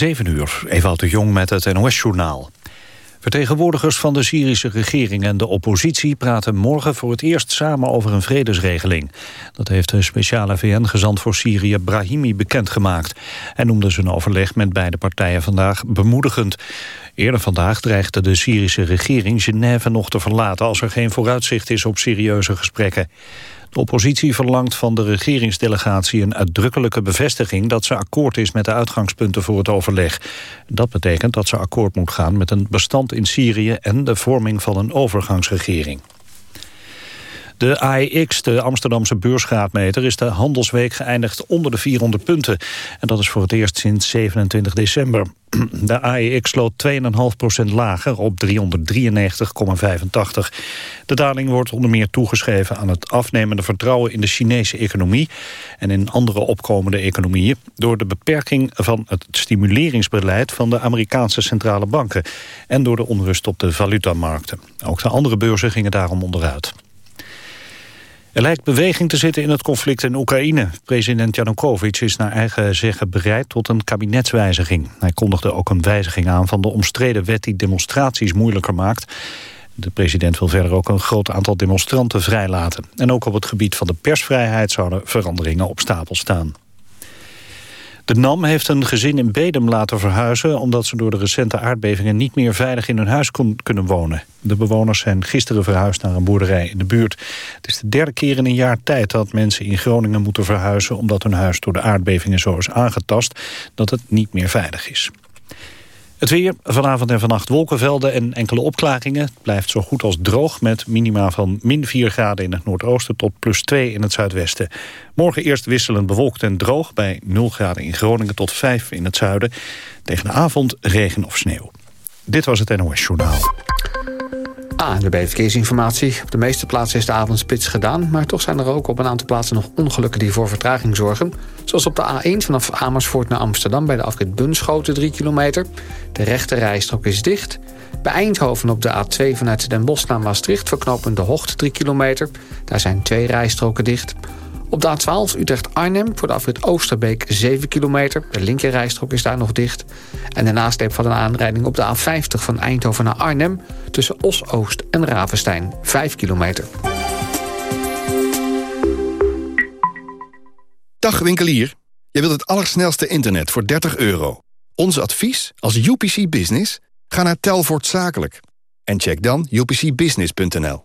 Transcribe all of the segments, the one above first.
7 uur, Ewout de Jong met het NOS-journaal. Vertegenwoordigers van de Syrische regering en de oppositie praten morgen voor het eerst samen over een vredesregeling. Dat heeft de speciale VN-gezant voor Syrië Brahimi bekendgemaakt. Hij noemde zijn overleg met beide partijen vandaag bemoedigend. Eerder vandaag dreigde de Syrische regering Genève nog te verlaten als er geen vooruitzicht is op serieuze gesprekken. De oppositie verlangt van de regeringsdelegatie een uitdrukkelijke bevestiging dat ze akkoord is met de uitgangspunten voor het overleg. Dat betekent dat ze akkoord moet gaan met een bestand in Syrië en de vorming van een overgangsregering. De AEX, de Amsterdamse beursgraadmeter, is de handelsweek geëindigd onder de 400 punten. En dat is voor het eerst sinds 27 december. De AEX sloot 2,5% lager op 393,85. De daling wordt onder meer toegeschreven aan het afnemende vertrouwen in de Chinese economie en in andere opkomende economieën door de beperking van het stimuleringsbeleid van de Amerikaanse centrale banken en door de onrust op de valutamarkten. Ook de andere beurzen gingen daarom onderuit. Er lijkt beweging te zitten in het conflict in Oekraïne. President Janukovic is naar eigen zeggen bereid tot een kabinetswijziging. Hij kondigde ook een wijziging aan van de omstreden wet die demonstraties moeilijker maakt. De president wil verder ook een groot aantal demonstranten vrijlaten. En ook op het gebied van de persvrijheid zouden veranderingen op stapel staan. De NAM heeft een gezin in Bedem laten verhuizen... omdat ze door de recente aardbevingen niet meer veilig in hun huis kon, kunnen wonen. De bewoners zijn gisteren verhuisd naar een boerderij in de buurt. Het is de derde keer in een jaar tijd dat mensen in Groningen moeten verhuizen... omdat hun huis door de aardbevingen zo is aangetast dat het niet meer veilig is. Het weer, vanavond en vannacht wolkenvelden en enkele opklaringen. Het blijft zo goed als droog met minima van min 4 graden in het noordoosten... tot plus 2 in het zuidwesten. Morgen eerst wisselend bewolkt en droog bij 0 graden in Groningen tot 5 in het zuiden. Tegen de avond regen of sneeuw. Dit was het NOS Journaal. ANWB Verkeersinformatie. Op de meeste plaatsen is de avondspits gedaan... maar toch zijn er ook op een aantal plaatsen nog ongelukken die voor vertraging zorgen. Zoals op de A1 vanaf Amersfoort naar Amsterdam... bij de afrit Bunschoten 3 kilometer. De rechte rijstrook is dicht. Bij Eindhoven op de A2 vanuit Den Bosch naar Maastricht... verknopend de Hocht 3 kilometer. Daar zijn twee rijstroken dicht. Op de A12 Utrecht-Arnhem voor de afrit Oosterbeek 7 kilometer. De linkerrijstrook is daar nog dicht. En de nasleep van een aanrijding op de A50 van Eindhoven naar Arnhem... tussen Os-Oost en Ravenstein 5 kilometer. Dag winkelier. Je wilt het allersnelste internet voor 30 euro. Ons advies als UPC Business? Ga naar Telvoort Zakelijk. En check dan upcbusiness.nl.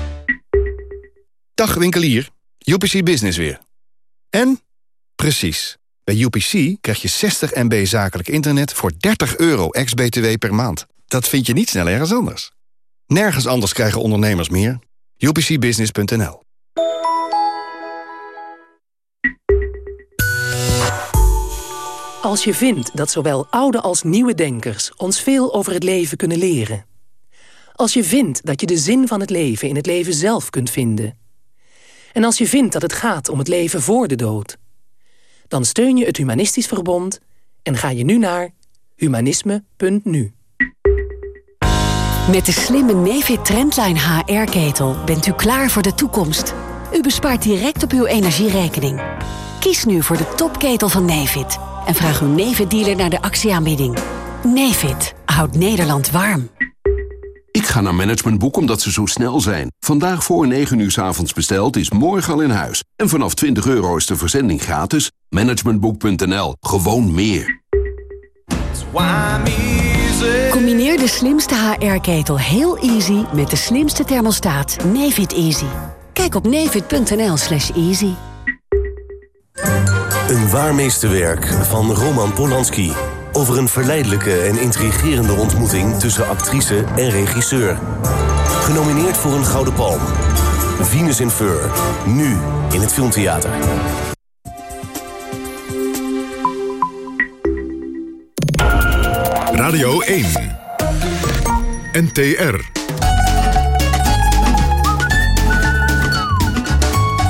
Dag winkelier, UPC Business weer. En? Precies. Bij UPC krijg je 60 MB zakelijk internet voor 30 euro ex-BTW per maand. Dat vind je niet snel ergens anders. Nergens anders krijgen ondernemers meer. UPCbusiness.nl Als je vindt dat zowel oude als nieuwe denkers ons veel over het leven kunnen leren. Als je vindt dat je de zin van het leven in het leven zelf kunt vinden en als je vindt dat het gaat om het leven voor de dood... dan steun je het Humanistisch Verbond en ga je nu naar humanisme.nu. Met de slimme Nefit Trendline HR-ketel bent u klaar voor de toekomst. U bespaart direct op uw energierekening. Kies nu voor de topketel van Nefit en vraag uw Nefit-dealer naar de actieaanbieding. Nefit houdt Nederland warm. Ik ga naar Managementboek omdat ze zo snel zijn. Vandaag voor 9 uur s avonds besteld is morgen al in huis. En vanaf 20 euro is de verzending gratis. Managementboek.nl. Gewoon meer. Combineer de slimste HR-ketel heel easy met de slimste thermostaat Nefit Easy. Kijk op nefit.nl slash easy. Een waarmeesterwerk van Roman Polanski. Over een verleidelijke en intrigerende ontmoeting tussen actrice en regisseur. Genomineerd voor een Gouden Palm. Venus in Fur. Nu in het Filmtheater. Radio 1. NTR.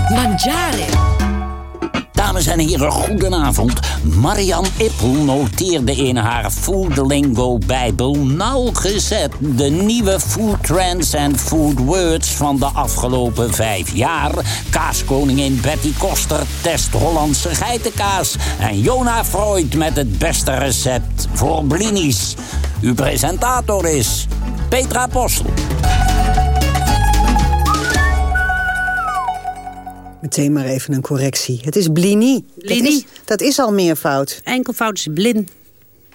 Mangiare. Dames en heren, goedenavond. Marian Ippel noteerde in haar Foodlingo Bijbel nauwgezet de nieuwe food trends en food words van de afgelopen vijf jaar. Kaaskoningin Betty Koster test Hollandse geitenkaas en Jona Freud met het beste recept voor blinis. Uw presentator is Petra Postel. Meteen maar even een correctie. Het is blini. Blini. Dat is, dat is al meervoud. Enkelvoud is blin.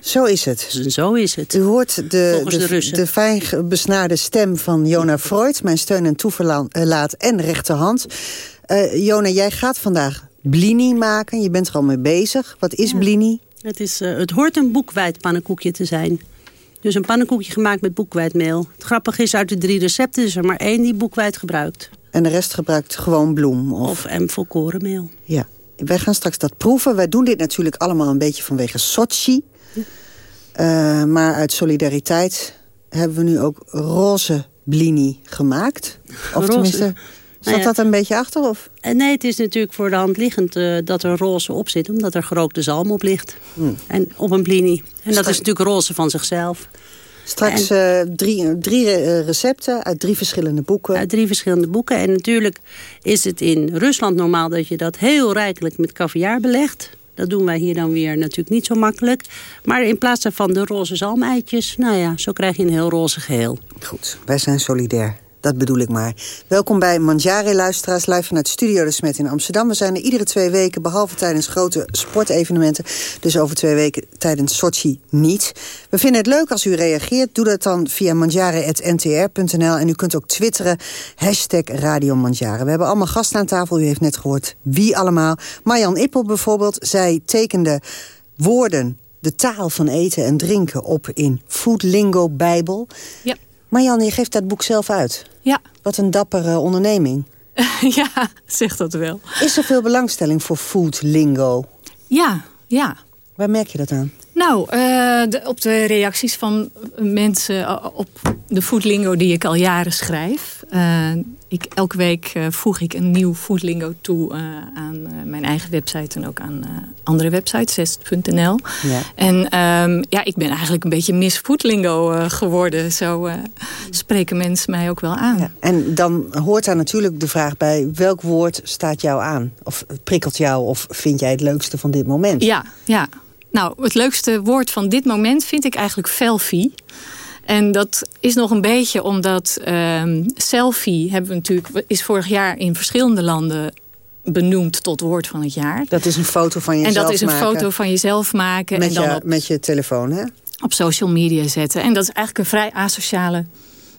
Zo is het. Zo is het. U hoort de, de de, Russen. de fijn besnaarde stem van Jona Freud... mijn steun en toeverlaat en rechterhand. Eh Jona, jij gaat vandaag blini maken. Je bent er al mee bezig. Wat is blini? Het, is, eh, het hoort een boekwijdpannenkoekje te zijn. Dus een pannenkoekje gemaakt met boekwijdmeel. Het grappige is, uit de drie recepten is er maar één die boekwijd gebruikt. En de rest gebruikt gewoon bloem? Of, Of en volkorenmeel. Ja. Wij gaan straks dat proeven. Wij doen dit natuurlijk allemaal een beetje vanwege Sochi. Eh, maar uit solidariteit hebben we nu ook roze blini gemaakt. Of Roze. tenminste, zat Nou ja. dat een beetje achter? Of? En nee, het is natuurlijk voor de hand liggend eh, dat er roze op zit. Omdat er gerookte zalm op ligt. Hmm. En op een blini. En dat is natuurlijk roze van zichzelf. Straks eh, drie, drie eh, recepten uit drie verschillende boeken. Uit drie verschillende boeken. En natuurlijk is het in Rusland normaal dat je dat heel rijkelijk met caviar belegt. Dat doen wij hier dan weer natuurlijk niet zo makkelijk. Maar in plaats daarvan de roze zalmeitjes, nou ja, zo krijg je een heel roze geheel. Goed, wij zijn solidair. Dat bedoel ik maar. Welkom bij Mangiare luisteraars, live vanuit Studio de Smet in Amsterdam. We zijn er iedere twee weken, behalve tijdens grote sportevenementen. Dus over twee weken tijdens Sochi niet. We vinden het leuk als u reageert. Doe dat dan via mangiare.ntr.nl. En u kunt ook twitteren, hashtag Radio Mangiare. We hebben allemaal gasten aan tafel. U heeft net gehoord wie allemaal. Marjan Ippel bijvoorbeeld, zij tekende woorden... de taal van eten en drinken op in Food Lingo Bijbel. Ja. Marjan, je geeft dat boek zelf uit. Ja. Wat een dappere onderneming. ja, zeg dat wel. Is er veel belangstelling voor food lingo? Ja, ja. Waar merk je dat aan? Nou, eh, de- op de reacties van mensen eh, op de foodlingo die ik al jaren schrijf. Eh, ik, elke week eh, voeg ik een nieuw foodlingo toe eh, aan eh, mijn eigen website en ook aan andere websites, zest.nl. Ja. En ehm, ja, ik ben eigenlijk een beetje Miss Foodlingo geworden. Zo spreken mensen mij ook wel aan. En dan hoort daar natuurlijk de vraag bij... welk woord staat jou aan? Of prikkelt jou? Of vind jij het leukste van dit moment? Ja, ja. Nou, het leukste woord van dit moment vind ik eigenlijk selfie. En dat is nog een beetje omdat ehm, selfie hebben we natuurlijk, is vorig jaar in verschillende landen benoemd tot woord van het jaar. Dat is een foto van jezelf En dat is een maken. foto van jezelf maken Met, en dan je, op, met je telefoon, hè? op social media zetten. En dat is eigenlijk een vrij asociale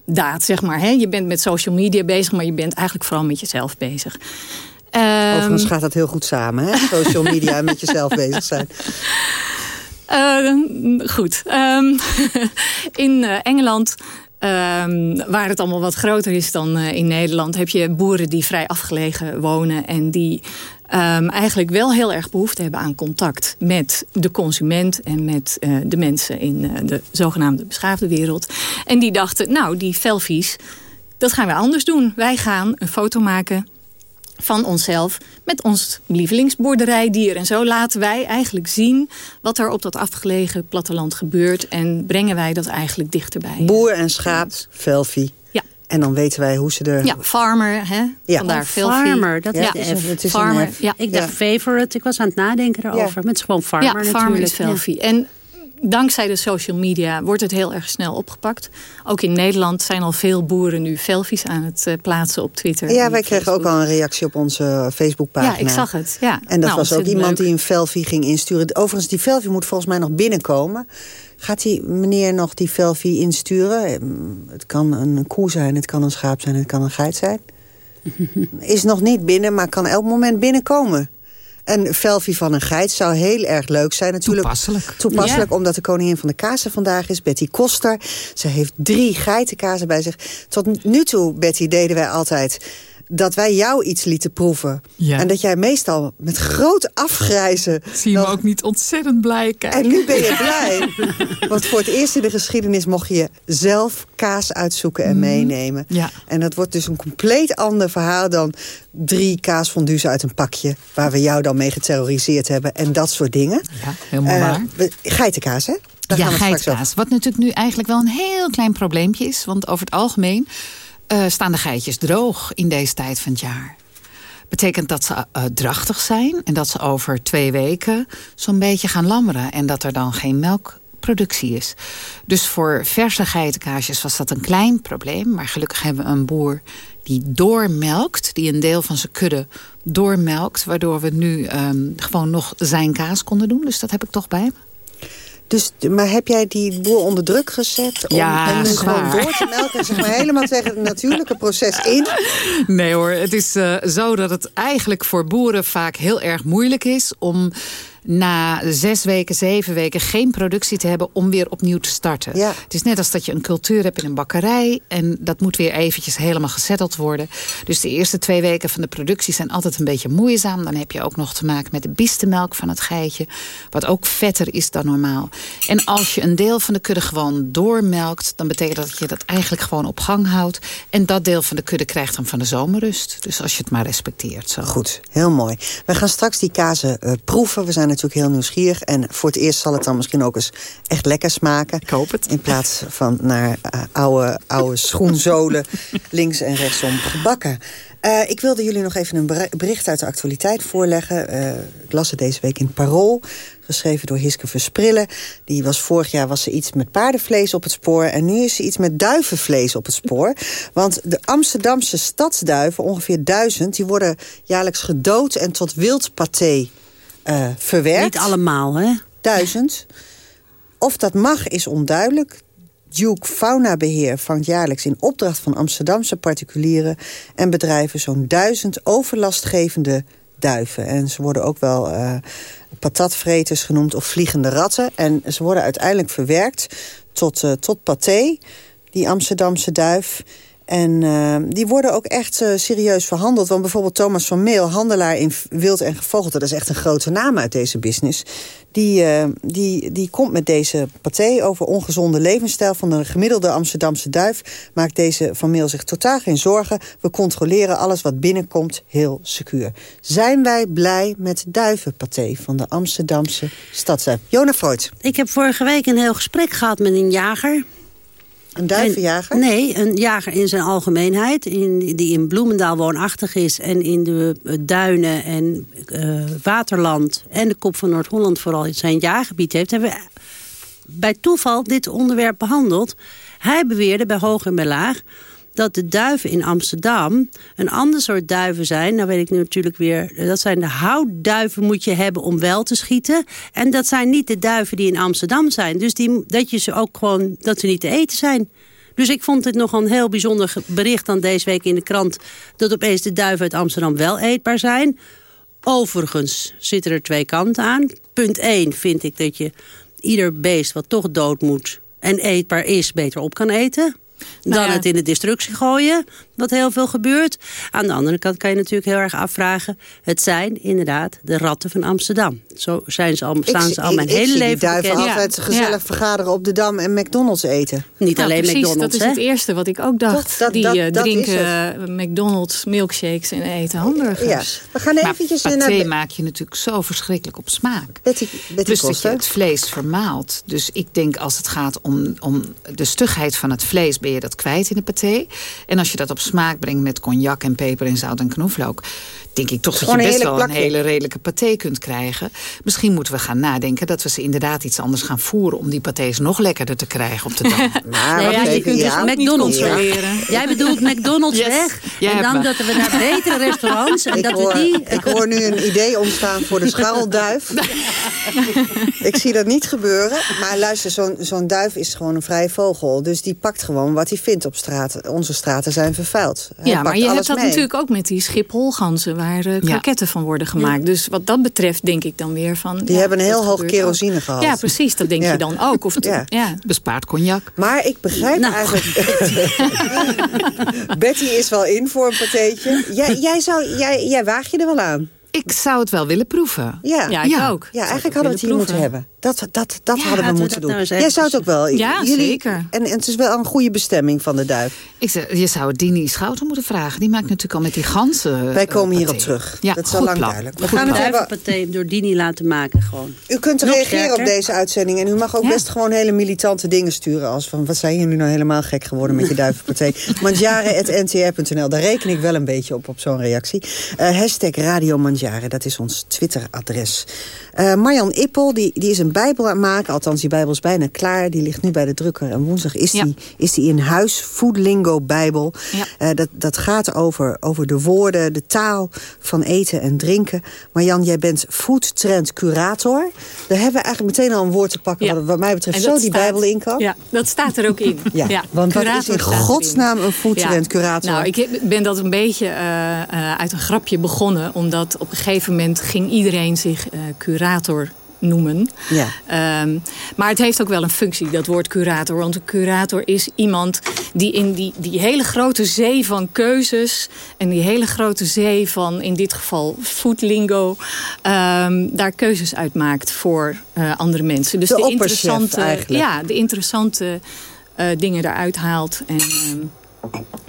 daad, zeg maar. Hè? Je bent met social media bezig, maar je bent eigenlijk vooral met jezelf bezig. Ehm, Overigens gaat dat heel goed samen, hè? Social media en met jezelf bezig zijn. Eh, goed. Ehm, in eh, Engeland, ehm, waar het allemaal wat groter is dan eh, in Nederland... heb je boeren die vrij afgelegen wonen... en die ehm, eigenlijk wel heel erg behoefte hebben aan contact... met de consument en met eh, de mensen in de zogenaamde beschaafde wereld. En die dachten, nou, die selfies, dat gaan we anders doen. Wij gaan een foto maken van onszelf met ons lievelingsboerderijdier. En zo laten wij eigenlijk zien wat er op dat afgelegen platteland gebeurt... en brengen wij dat eigenlijk dichterbij. Boer en schaap, velfie. Ja. En dan weten wij hoe ze er... Ja, farmer, hè? Ja. Vandaar Oh, veel farmer, dat ja. is. Het is farmer, ja. Ik dacht favorite, ik was aan het nadenken erover. Maar het is gewoon farmer ja, natuurlijk. farmer is Ja. selfie. Dankzij de social media wordt het heel erg snel opgepakt. Ook in Nederland zijn al veel boeren nu selfies aan het eh, plaatsen op Twitter. Ja, wij kregen ook al een reactie op onze Facebookpagina. Ja, ik zag het. Ja. En dat Nou, was ook iemand leuk. die een selfie ging insturen. Overigens, die selfie moet volgens mij nog binnenkomen. Gaat die meneer nog die selfie insturen? Eh, Het kan een koe zijn, het kan een schaap zijn, het kan een geit zijn. Is nog niet binnen, maar kan elk moment binnenkomen. Een selfie van een geit zou heel erg leuk zijn natuurlijk. Toepasselijk. Toepasselijk, omdat de koningin van de kazen vandaag is, Betty Koster. Ze heeft drie geitenkazen bij zich. Tot nu toe, Betty, deden wij altijd dat wij jou iets lieten proeven. Ja. En dat jij meestal met groot afgrijzen... Zie je me ook niet ontzettend blij kijken. En nu ben je blij. Want voor het eerst in de geschiedenis mocht je zelf kaas uitzoeken en Mhm. meenemen. Ja. En dat wordt dus een compleet ander verhaal dan drie kaasfondues uit een pakje... waar we jou dan mee geterroriseerd hebben en dat soort dingen. Ja, helemaal Eh, waar. we- geitenkaas, hè? Daar ja, we geitenkaas. Wat natuurlijk nu eigenlijk wel een heel klein probleempje is. Want over het algemeen eh, staan de geitjes droog in deze tijd van het jaar. Betekent dat ze eh, drachtig zijn en dat ze over twee weken zo'n beetje gaan lammeren. En dat er dan geen melkproductie is. Dus voor verse geitenkaasjes was dat een klein probleem. Maar gelukkig hebben we een boer die doormelkt, die een deel van zijn kudde doormelkt. Waardoor we nu ehm, gewoon nog zijn kaas konden doen. Dus dat heb ik toch bij me. Dus, maar heb jij die boer onder druk gezet om Ja, hem nu gewoon door te melken? Zeg maar helemaal tegen het natuurlijke proces in? Nee hoor, het is eh, zo dat het eigenlijk voor boeren vaak heel erg moeilijk is... om na zes weken, zeven weken geen productie te hebben om weer opnieuw te starten. Ja. Het is net als dat je een cultuur hebt in een bakkerij... en dat moet weer eventjes helemaal gezetteld worden. Dus de eerste twee weken van de productie zijn altijd een beetje moeizaam. Dan heb je ook nog te maken met de biestemelk van het geitje... wat ook vetter is dan normaal. En als je een deel van de kudde gewoon doormelkt... dan betekent dat dat je dat eigenlijk gewoon op gang houdt. En dat deel van de kudde krijgt dan van de zomerrust. Dus als je het maar respecteert. Zo. Goed, heel mooi. We gaan straks die kazen eh, proeven. We zijn natuurlijk heel nieuwsgierig. En voor het eerst zal het dan misschien ook eens echt lekker smaken. Ik hoop het. In plaats van naar eh, oude, oude schoenzolen links en rechtsom gebakken. Eh, ik wilde jullie nog even een beri- bericht uit de actualiteit voorleggen. Eh, ik las het deze week in Parool. Geschreven door Hiske Versprillen. Die was vorig jaar was ze iets met paardenvlees op het spoor. En nu is ze iets met duivenvlees op het spoor. Want de Amsterdamse stadsduiven, ongeveer duizend... die worden jaarlijks gedood en tot wildpaté eh verwerkt. Niet allemaal, hè? Duizend. Of dat mag, is onduidelijk. Duke Faunabeheer vangt jaarlijks in opdracht van Amsterdamse particulieren en bedrijven zo'n duizend overlastgevende duiven. En ze worden ook wel eh patatvreters genoemd of vliegende ratten. En ze worden uiteindelijk verwerkt tot, eh, tot paté, die Amsterdamse duif. En eh, die worden ook echt eh, serieus verhandeld. Want bijvoorbeeld Thomas van Meel, handelaar in wild en gevogelte... dat is echt een grote naam uit deze business... die, eh, die, die komt met deze paté over ongezonde levensstijl... van de gemiddelde Amsterdamse duif. Maakt deze van Meel zich totaal geen zorgen. We controleren alles wat binnenkomt heel secuur. Zijn wij blij met duivenpaté van de Amsterdamse stadsduif? Jona Freud. Ik heb vorige week een heel gesprek gehad met een jager. Een duivenjager? En- nee, een jager in zijn algemeenheid. In, die in Bloemendaal woonachtig is. En in de eh, duinen en eh, waterland. En de kop van Noord-Holland vooral in zijn jaargebied heeft. Hebben we bij toeval dit onderwerp behandeld. Hij beweerde bij hoog en bij laag dat de duiven in Amsterdam een ander soort duiven zijn. Nou weet ik nu natuurlijk weer, dat zijn de houtduiven moet je hebben om wel te schieten. En dat zijn niet de duiven die in Amsterdam zijn. Dus die, dat je ze ook gewoon, dat ze niet te eten zijn. Dus ik vond het nog een heel bijzonder bericht dan deze week in de krant... dat opeens de duiven uit Amsterdam wel eetbaar zijn. Overigens zitten er twee kanten aan. Punt 1 vind ik dat je ieder beest wat toch dood moet... en eetbaar is, beter op kan eten dan Nou ja. het in de destructie gooien, wat heel veel gebeurt. Aan de andere kant kan je natuurlijk heel erg afvragen... het zijn inderdaad de ratten van Amsterdam. Zo zijn ze al, staan ze al mijn ik, hele ik leven die duiven bekend. altijd gezellig vergaderen op de Dam en McDonald's eten. Niet Nou, alleen precies, McDonald's, dat is het eerste wat ik ook dacht. Dat- die dat- eh, drinken eh, McDonald's milkshakes en eten hamburgers. Ja, we gaan Maar eventjes paté naar... maak je natuurlijk zo verschrikkelijk op smaak. Betty, Betty Plus dat je het vlees vermaalt. Dus ik denk als het gaat om, om de stugheid van het vlees... je dat kwijt in de paté. En als je dat op smaak brengt met cognac en peper en zout en knoflook... denk ik toch dat je best wel een hele redelijke paté kunt krijgen. Misschien moeten we gaan nadenken dat we ze inderdaad iets anders gaan voeren... om die patés nog lekkerder te krijgen op de dam. Maar Nee, wacht ja, je kunt dus. McDonald's Ja. Leren. Jij bedoelt McDonald's Yes, weg. jij en dan dat we naar betere restaurants... en Ik dat hoor, we die... ik hoor nu een idee ontstaan voor de scharrelduif. ik zie dat niet gebeuren. Maar luister, zo'n zo'n duif is gewoon een vrije vogel. Dus die pakt gewoon wat hij vindt op straat. Onze straten zijn vervuild. Hij Ja, maar je hebt dat mee. natuurlijk ook met die Schipholganzen... waar waar uh, kroketten van worden gemaakt. Dus wat dat betreft denk ik dan weer van... Die hebben een heel hoog kerosine gehad. Ja, precies. Dat denk je dan ook. Of ja. Bespaart cognac. Maar ik begrijp nou. eigenlijk... Betty is wel in voor een patheetje. Jij, jij, zou, jij, jij waag je er wel aan. Ik zou het wel willen proeven. Ja, ja ik ook. Ja, eigenlijk hadden we het hier moeten hebben. Dat, dat, dat hadden we moeten doen. Nou Jij zou het ook wel. Ja, Jullie, zeker. En, en, het is wel een goede bestemming van de duif. Ik zeg, je zou Dini Schouten moeten vragen. Die maakt natuurlijk al met die ganzen. Wij komen uh, hierop terug. Ja, dat is al lang plan. duidelijk. We gaan het hebben door Dini laten maken gewoon. U kunt reageren op deze uitzending. En u mag ook ja. best gewoon hele militante dingen sturen. Als van, wat zijn jullie nou helemaal gek geworden met je duivenpartij. Mandjaren.ntr.nl. Daar reken ik wel een beetje op, op zo'n reactie. Uh, hashtag Radio Mandjaren, dat is ons Twitter-adres. Uh, Marjan Ippel, die, die is een bijbel aan het maken. Althans, die bijbel is bijna klaar. Die ligt nu bij de drukker. En woensdag is, die, is die in huis. Food Lingo Bijbel. Ja. Uh, dat, dat gaat over, over de woorden, de taal van eten en drinken. Marjan, jij bent food trend curator. Daar hebben we eigenlijk meteen al een woord te pakken... Ja. wat, wat mij betreft zo die staat, bijbel in kan. Ja, dat staat er ook in. ja, want wat is in godsnaam een food trend curator? Nou, ik ben dat een beetje uh, uit een grapje begonnen. Omdat op een gegeven moment ging iedereen zich curator curator noemen. Ja. Um, maar het heeft ook wel een functie, dat woord curator. Want een curator is iemand die in die, die hele grote zee van keuzes... en die hele grote zee van, in dit geval, foodlingo... Um, daar keuzes uitmaakt voor uh, andere mensen. Dus de, de interessante, Ja, de interessante uh, dingen eruit haalt. En, um,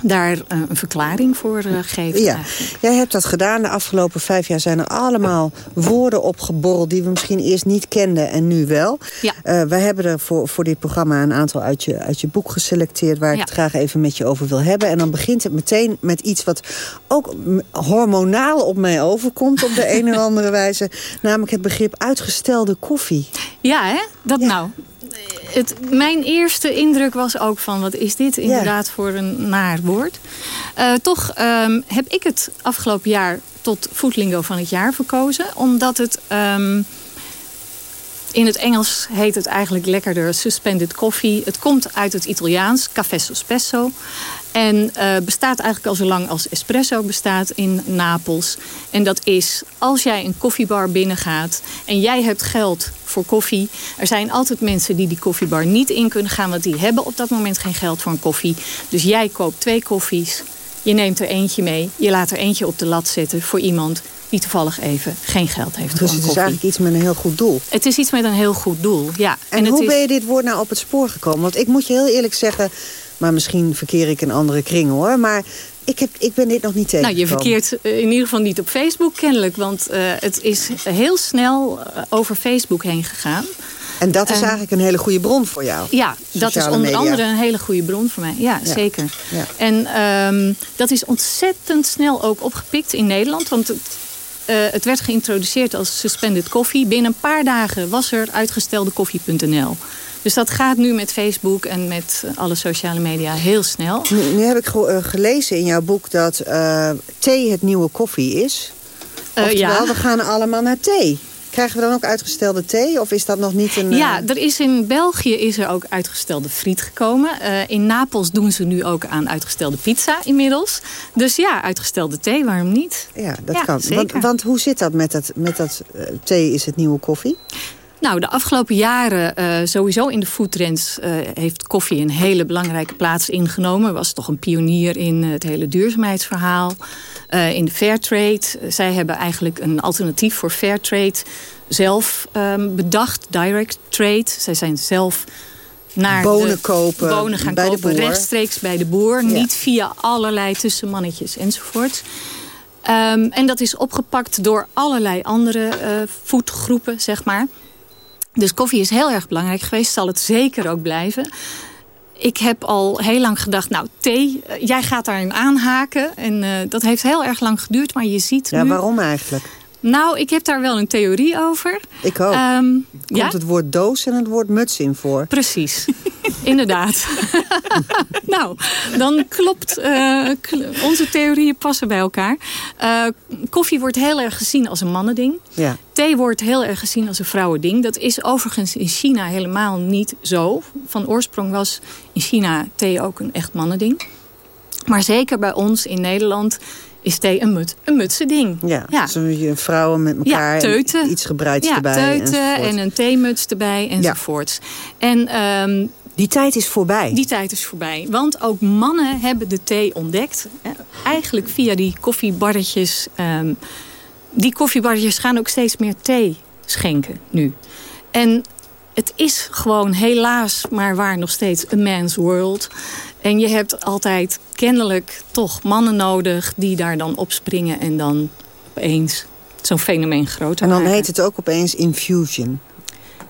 daar uh, een verklaring voor uh, geven. Ja, jij hebt dat gedaan. De afgelopen vijf jaar zijn er allemaal woorden opgeborreld... die we misschien eerst niet kenden en nu wel. Ja. Uh, wij hebben er voor, voor dit programma een aantal uit je, uit je boek geselecteerd... waar ik het graag even met je over wil hebben. En dan begint het meteen met iets wat ook hormonaal op mij overkomt... op de een of andere wijze. Namelijk het begrip uitgestelde koffie. Ja, hè? Dat nou het, mijn eerste indruk was ook van... wat is dit inderdaad voor een naar woord. Uh, toch um, heb ik het afgelopen jaar tot Foodlingo van het jaar verkozen. Omdat het... Um, in het Engels heet het eigenlijk lekkerder suspended coffee. Het komt uit het Italiaans, café sospeso. En uh, bestaat eigenlijk al zo lang als espresso bestaat in Napels. En dat is als jij een koffiebar binnengaat en jij hebt geld voor koffie. Er zijn altijd mensen die die koffiebar niet in kunnen gaan... want die hebben op dat moment geen geld voor een koffie. Dus jij koopt twee koffies, je neemt er eentje mee... je laat er eentje op de lat zetten voor iemand die toevallig even geen geld heeft dus voor een koffie. Dus het is eigenlijk iets met een heel goed doel. Het is iets met een heel goed doel, ja. En, hoe ben je dit woord nou op het spoor gekomen? Want ik moet je heel eerlijk zeggen... maar misschien verkeer ik in andere kringen hoor... maar ik, heb, ik ben dit nog niet tegen. Nou, je verkeert eh, in ieder geval niet op Facebook kennelijk. Want uh, het is heel snel eh, over Facebook heen gegaan. En dat is eigenlijk een hele goede bron voor jou? Ja, dat is onder andere een hele goede bron voor mij. Ja, zeker. Ja. En um, dat is ontzettend snel ook opgepikt in Nederland. Want het, uh, het werd geïntroduceerd als suspended coffee. Binnen een paar dagen was er uitgestelde koffie.nl. Dus dat gaat nu met Facebook en met alle sociale media heel snel. Nu, nu heb ik gelezen in jouw boek dat uh, thee het nieuwe koffie is. Uh, Oftewel, ja. we gaan allemaal naar thee. Krijgen we dan ook uitgestelde thee? Of is dat nog niet een... Ja, er is in België is er ook uitgestelde friet gekomen. Uh, in Napels doen ze nu ook aan uitgestelde pizza inmiddels. Dus ja, uitgestelde thee, waarom niet? Ja, dat ja, kan. Want, want, hoe zit dat met dat, met dat uh, thee is het nieuwe koffie? Nou, de afgelopen jaren, uh, sowieso in de foodtrends... Uh, heeft koffie een hele belangrijke plaats ingenomen. Was toch een pionier in het hele duurzaamheidsverhaal. Uh, in de Fairtrade. Zij hebben eigenlijk een alternatief voor Fairtrade zelf um, bedacht. Direct Trade. Zij zijn zelf naar bonen de kopen, bonen gaan bij kopen, de rechtstreeks bij de boer. Ja. Niet via allerlei tussenmannetjes enzovoort. Um, en dat is opgepakt door allerlei andere voedgroepen, zeg maar. Dus koffie is heel erg belangrijk geweest. Zal het zeker ook blijven. Ik heb al heel lang gedacht, nou thee, jij gaat daarin aanhaken. En uh, dat heeft heel erg lang geduurd, maar je ziet ja, nu... waarom eigenlijk? Nou, ik heb daar wel een theorie over. Ik ook. Um, Komt ja? het woord doos en het woord muts in voor. Precies. Inderdaad. nou, dan klopt uh, onze theorieën passen bij elkaar. Uh, koffie wordt heel erg gezien als een mannending. Ja. Thee wordt heel erg gezien als een vrouwending. Dat is overigens in China helemaal niet zo. Van oorsprong was in China thee ook een echt mannending. Maar zeker bij ons in Nederland is thee een, mut, een mutse ding. Ja, ja. je vrouwen met elkaar ja, teuten. iets gebruikt ja, erbij. teuten en een theemuts erbij enzovoorts. En um, die tijd is voorbij. Die tijd is voorbij. Want ook mannen hebben de thee ontdekt. Eigenlijk via die koffiebarretjes. Um, die koffiebarretjes gaan ook steeds meer thee schenken nu. En het is gewoon helaas maar waar nog steeds een man's world. En je hebt altijd kennelijk toch mannen nodig... die daar dan opspringen en dan opeens zo'n fenomeen groter En dan maken. heet het ook opeens infusion.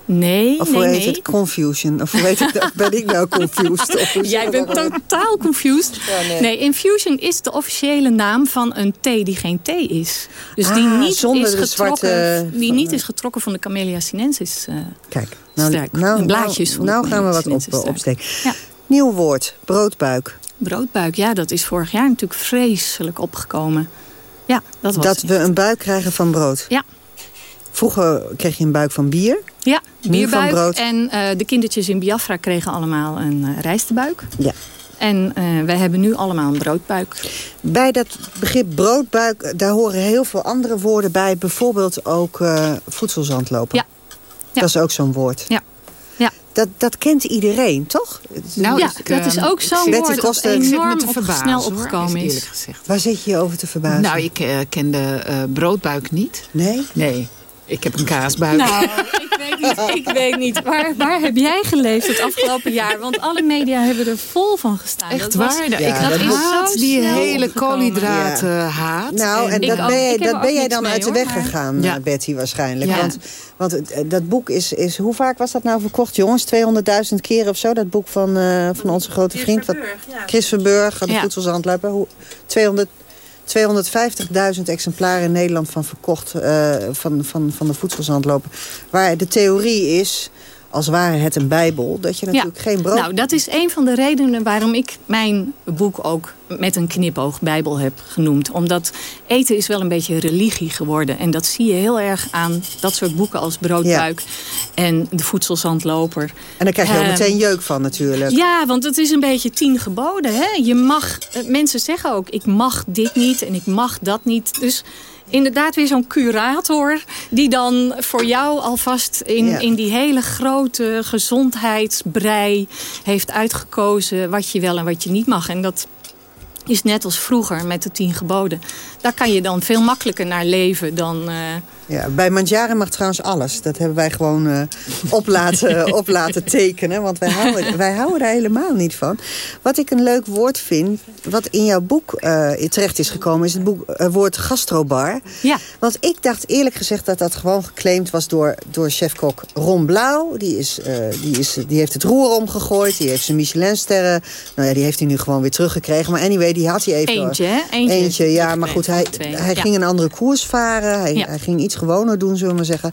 Nee, of nee, hoe heet nee. het? Confusion. Of hoe heet het? ben ik nou confused? Jij bent nou? totaal confused. Ja, nee. nee. infusion is de officiële naam van een thee die geen thee is. Dus die, Ah, niet is getrokken, zwarte- die niet is getrokken van de Camellia sinensis. eh, Kijk, nou, sterk. nou, De blaadjes van nou, nou gaan we wat op, sterk. opsteken. Ja. Nieuw woord, broodbuik. Broodbuik, ja, dat is vorig jaar natuurlijk vreselijk opgekomen. Ja, dat was Dat we een buik krijgen van brood. Ja. Vroeger kreeg je een buik van bier. Ja, bierbuik. van brood. En eh, de kindertjes in Biafra kregen allemaal een eh, rijstebuik. Ja. En eh, wij hebben nu allemaal een broodbuik. Bij dat begrip broodbuik, daar horen heel veel andere woorden bij. Bijvoorbeeld ook voedselzandlopen. Ja. Ja. Dat is ook zo'n woord. Ja. Dat, dat kent iedereen, toch? Nou, ja, ik, dat is ehm, ook zo'n woord dat Koster- Ik zit me enorm te op, verbazen, snel hoor, opgekomen is is. eerlijk gezegd. Waar zit je je over te verbazen? Nou, ik eh, ken de eh, broodbuik niet. Nee? Nee, ik heb een kaasbuik. Nou, ik weet niet. Ik weet niet. Waar, waar heb jij geleefd het afgelopen jaar? Want alle media hebben er vol van gestaan. Echt Dat was- waar? Ja, ik dat is haat die hele opgekomen. koolhydraten haat. Nou, en dat ook. ben, er dat ben jij dan mee, uit de weg maar- gegaan, Ja. eh, Betty, waarschijnlijk. Ja. Want, want eh, dat boek is, is... Hoe vaak was dat nou verkocht, jongens? 200.000 keer of zo? Dat boek van, eh, van onze grote vriend. Wat, Chris Verburg, de Ja. voedselzandloper. Hoe, 200... 250.000 exemplaren in Nederland van verkocht eh, van, van, van de voedselzandloper. Waar de theorie is, als ware het een bijbel... dat je natuurlijk geen brood... Nou, dat is een van de redenen waarom ik mijn boek ook met een knipoog Bijbel heb genoemd. Omdat eten is wel een beetje religie geworden. En dat zie je heel erg aan dat soort boeken als Broodbuik en De Voedselzandloper. en daar krijg je ook Eh, meteen jeuk van natuurlijk. Ja, want het is een beetje tien geboden. Hè? Je mag, eh, mensen zeggen ook, ik mag dit niet en ik mag dat niet. Dus inderdaad weer zo'n curator die dan voor jou alvast in, Ja. in die hele grote gezondheidsbrei heeft uitgekozen wat je wel en wat je niet mag. En dat is net als vroeger met de tien geboden. Daar kan je dan veel makkelijker naar leven dan... eh, Ja, bij Mandjaren mag trouwens alles. Dat hebben wij gewoon eh, op, laten, op laten tekenen. Want wij houden, wij houden daar helemaal niet van. Wat ik een leuk woord vind, wat in jouw boek eh, terecht is gekomen... is het boek, eh, woord gastrobar. Ja. Want ik dacht eerlijk gezegd dat dat gewoon geclaimd was door, door chefkok Ron Blauw. Die, is, die, is, die heeft het roer omgegooid. Die heeft zijn Michelinsterren. Nou ja, die heeft hij nu gewoon weer teruggekregen. Maar anyway, die had hij even... Eentje, hè? Eentje ja, maar goed. Hij, hij ging een andere koers varen. Hij, Ja. hij ging iets gewoner doen, zullen we maar zeggen.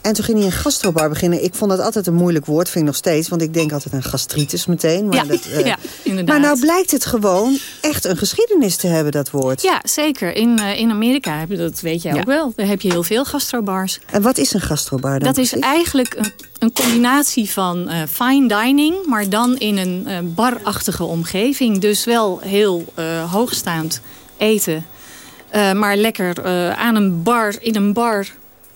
En toen ging hij een gastrobar beginnen. Ik vond dat altijd een moeilijk woord, vind ik nog steeds. Want ik denk altijd aan gastritis meteen. Maar, Ja, dat, eh, ja, inderdaad. maar nou blijkt het gewoon echt een geschiedenis te hebben, dat woord. Ja, zeker. In, eh, in Amerika heb je dat, weet jij Ja. ook wel. Daar heb je heel veel gastrobars. En wat is een gastrobar dan Dat is eigenlijk een, een combinatie van eh, fine dining, maar dan in een barachtige omgeving. Dus wel heel hoogstaand eten. Eh, maar lekker eh, aan een bar, in een bar.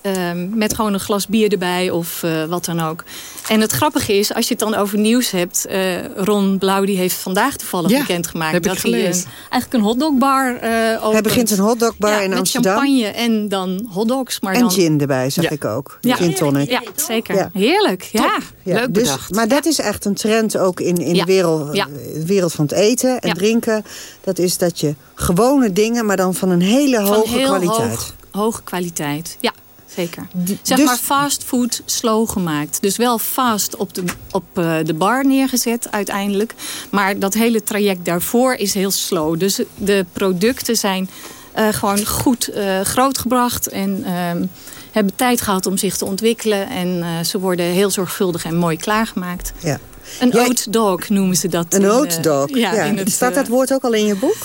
Eh, met gewoon een glas bier erbij of eh, wat dan ook. En het grappige is, als je het dan over nieuws hebt... eh, Ron Blauw die heeft vandaag toevallig Ja, bekendgemaakt... heb ik dat hij een, gelezen. eigenlijk een hotdogbar eh opent. Hij begint een hotdogbar Ja, in met Amsterdam. champagne en dan hotdogs. Maar En dan... gin erbij, zag Ja. ik ook. Ja. Gin tonic. Ja, zeker. Ja. Heerlijk. Ja. Ja, Leuk dus, bedacht. Maar dat is echt een trend ook in, in Ja. de wereld, de wereld van het eten en Ja. drinken. Dat is dat je gewone dingen, maar dan van een hele Van hoge heel kwaliteit. Hoog, hoge kwaliteit. Ja, zeker. Zeg dus- maar fast food slow gemaakt. Dus wel fast op de, op eh, de bar neergezet uiteindelijk. Maar dat hele traject daarvoor is heel slow. Dus de producten zijn eh, gewoon goed eh, grootgebracht. En ehm, hebben tijd gehad om zich te ontwikkelen. En ze worden heel zorgvuldig en mooi klaargemaakt. Ja. Een Jij- oat dog noemen ze dat. Een in, oat dog. ja, Ja, in het, Staat dat woord ook al in je boek?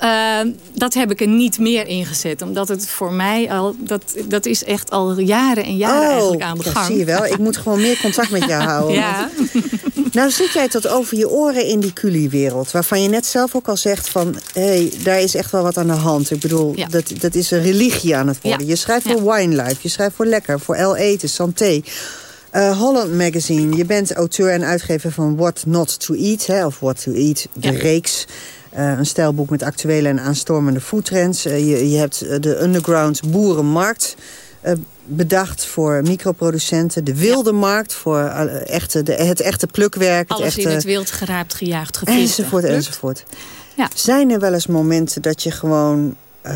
Uh, dat heb ik er niet meer in gezet. Omdat het voor mij al... Dat, dat is echt al jaren en jaren eigenlijk aan de ja, gang. zie je wel. Ik moet gewoon meer contact met jou houden. Ja. Nou zit jij tot over je oren in die culie-wereld... waarvan je net zelf ook al zegt van... hé, hey, daar is echt wel wat aan de hand. Ik bedoel, dat, dat is een religie aan het worden. Ja. Je schrijft voor Wine Life, je schrijft voor Lekker... voor El Eten, Santé... Uh, Holland Magazine, je bent auteur en uitgever van What Not To Eat... Hè, of What To Eat, de Ja. reeks... Uh, een stijlboek met actuele en aanstormende foodtrends. Uh, je, je hebt de Underground Boerenmarkt bedacht voor microproducenten. De wilde markt voor echte, de, het echte plukwerk. Alles het echte, in het wild geraapt, gejaagd, gevist. Enzovoort, enzovoort. Ja. Zijn er wel eens momenten dat je gewoon uh,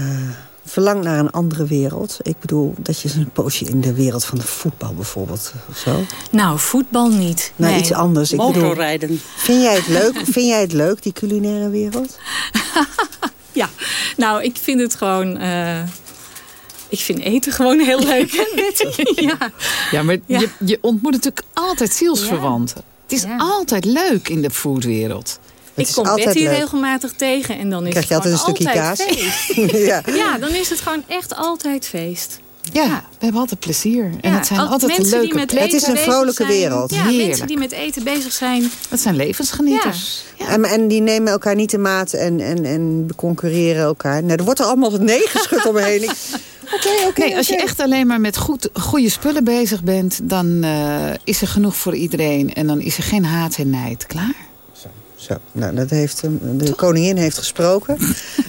verlangt naar een andere wereld? Ik bedoel, dat je een poosje in de wereld van de voetbal bijvoorbeeld of zo? Nou, voetbal niet. Nou, nee. iets anders. Ik Motorrijden. Bedoel, vind jij het leuk? vind jij het leuk, die culinaire wereld? ja, nou, ik vind het gewoon... Uh, ik vind eten gewoon heel leuk. ja. ja, maar ja. Je, je ontmoet natuurlijk altijd zielsverwanten. Ja. Het is ja. altijd leuk in de foodwereld. Ik kom Betty leuk. regelmatig tegen en dan is Krijg je het altijd een stukje altijd kaas? feest. ja. ja, dan is het gewoon echt altijd feest. Ja, ja, we hebben altijd plezier. En het zijn altijd leuke die Het is een vrolijke zijn, wereld. Ja, Heerlijk. mensen die met eten bezig zijn. Het zijn levensgenieters. Ja. En, en, die nemen elkaar niet de maat en, en, en concurreren elkaar. Nou, er wordt er allemaal nee geschud omheen. Oké, oké. Okay, nee, als okay. je echt alleen maar met goed, goede spullen bezig bent... dan uh, is er genoeg voor iedereen. En dan is er geen haat en nijd. Klaar. Zo, nou, dat heeft, de koningin heeft gesproken.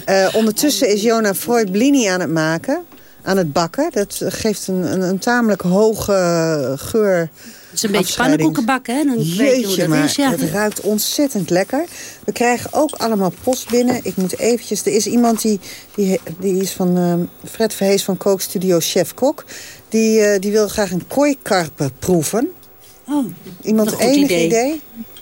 uh, ondertussen is Jona Freud blini aan het maken aan het bakken. Dat geeft een, een, een tamelijk hoge geur. Het is een beetje pannenkoeken bakken, hè? Dan Jeetje, weet je hoe dat maar is, ja. het ruikt ontzettend lekker. We krijgen ook allemaal post binnen. Ik moet eventjes... Er is iemand die, die, die is van uh, Fred Verhees van Kookstudio Chef Kok. Die, uh, die wil graag een kooikarpen proeven. Oh, Iemand enig idee? idee?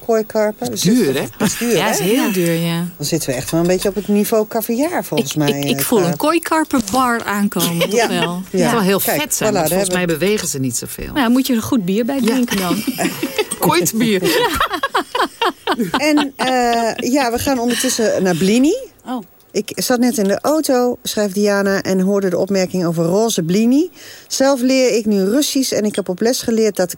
Kooikarpen. Dat is duur, hè? Dat is duur, ja, is heel duur, ja. Dan zitten we echt wel een beetje op het niveau caviar, volgens ik, mij. Ik, ik voel een kooikarpenbar aankomen, ja. toch wel. Ja. Het zal wel heel Kijk, vet zijn, voilà, want volgens mij we... bewegen ze niet zoveel. Nou, moet je er goed bier bij drinken dan. Kooitbier. en uh, ja, we gaan ondertussen naar Blini. Oh. Ik zat net in de auto, schrijft Diana, en hoorde de opmerking over roze blini. Zelf leer ik nu Russisch en ik heb op les geleerd dat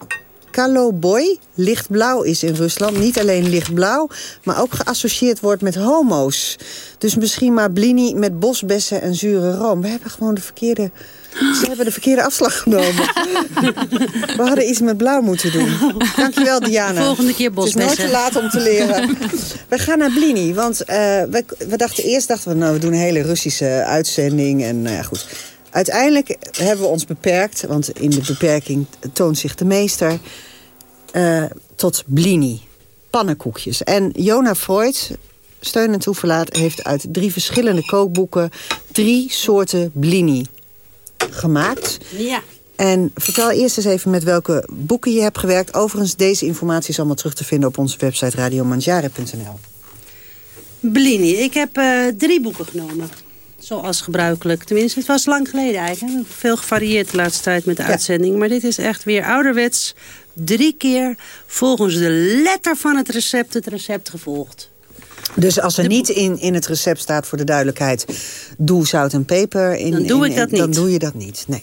Kaloboy lichtblauw is in Rusland. Niet alleen lichtblauw, maar ook geassocieerd wordt met homo's. Dus misschien maar blini met bosbessen en zure room. We hebben gewoon de verkeerde... Ze hebben de verkeerde afslag genomen. We hadden iets met blauw moeten doen. Dankjewel, Diana. Volgende keer bosbessen. Het is nooit te laat om te leren. We gaan naar Blini, want uh, we, we, dachten eerst dachten we, nou, we doen een hele Russische uitzending. En nou ja, goed. Uiteindelijk hebben we ons beperkt, want in de beperking toont zich de meester... Uh, tot blini, pannenkoekjes. En Jona Freud, steun en toeverlaat, heeft uit drie verschillende kookboeken... drie soorten blini gemaakt. Ja. En vertel eerst eens even met welke boeken je hebt gewerkt. Overigens, deze informatie is allemaal terug te vinden op onze website radiomanjare.nl. Blini, ik heb uh, drie boeken genomen. Zoals gebruikelijk. Tenminste, het was lang geleden eigenlijk. Veel gevarieerd de laatste tijd met de ja. uitzending. Maar dit is echt weer ouderwets. Drie keer volgens de letter van het recept het recept gevolgd. Dus als er niet in, in het recept staat voor de duidelijkheid... doe zout en peper... In, dan doe ik dat in, niet. Dan doe je dat niet, nee.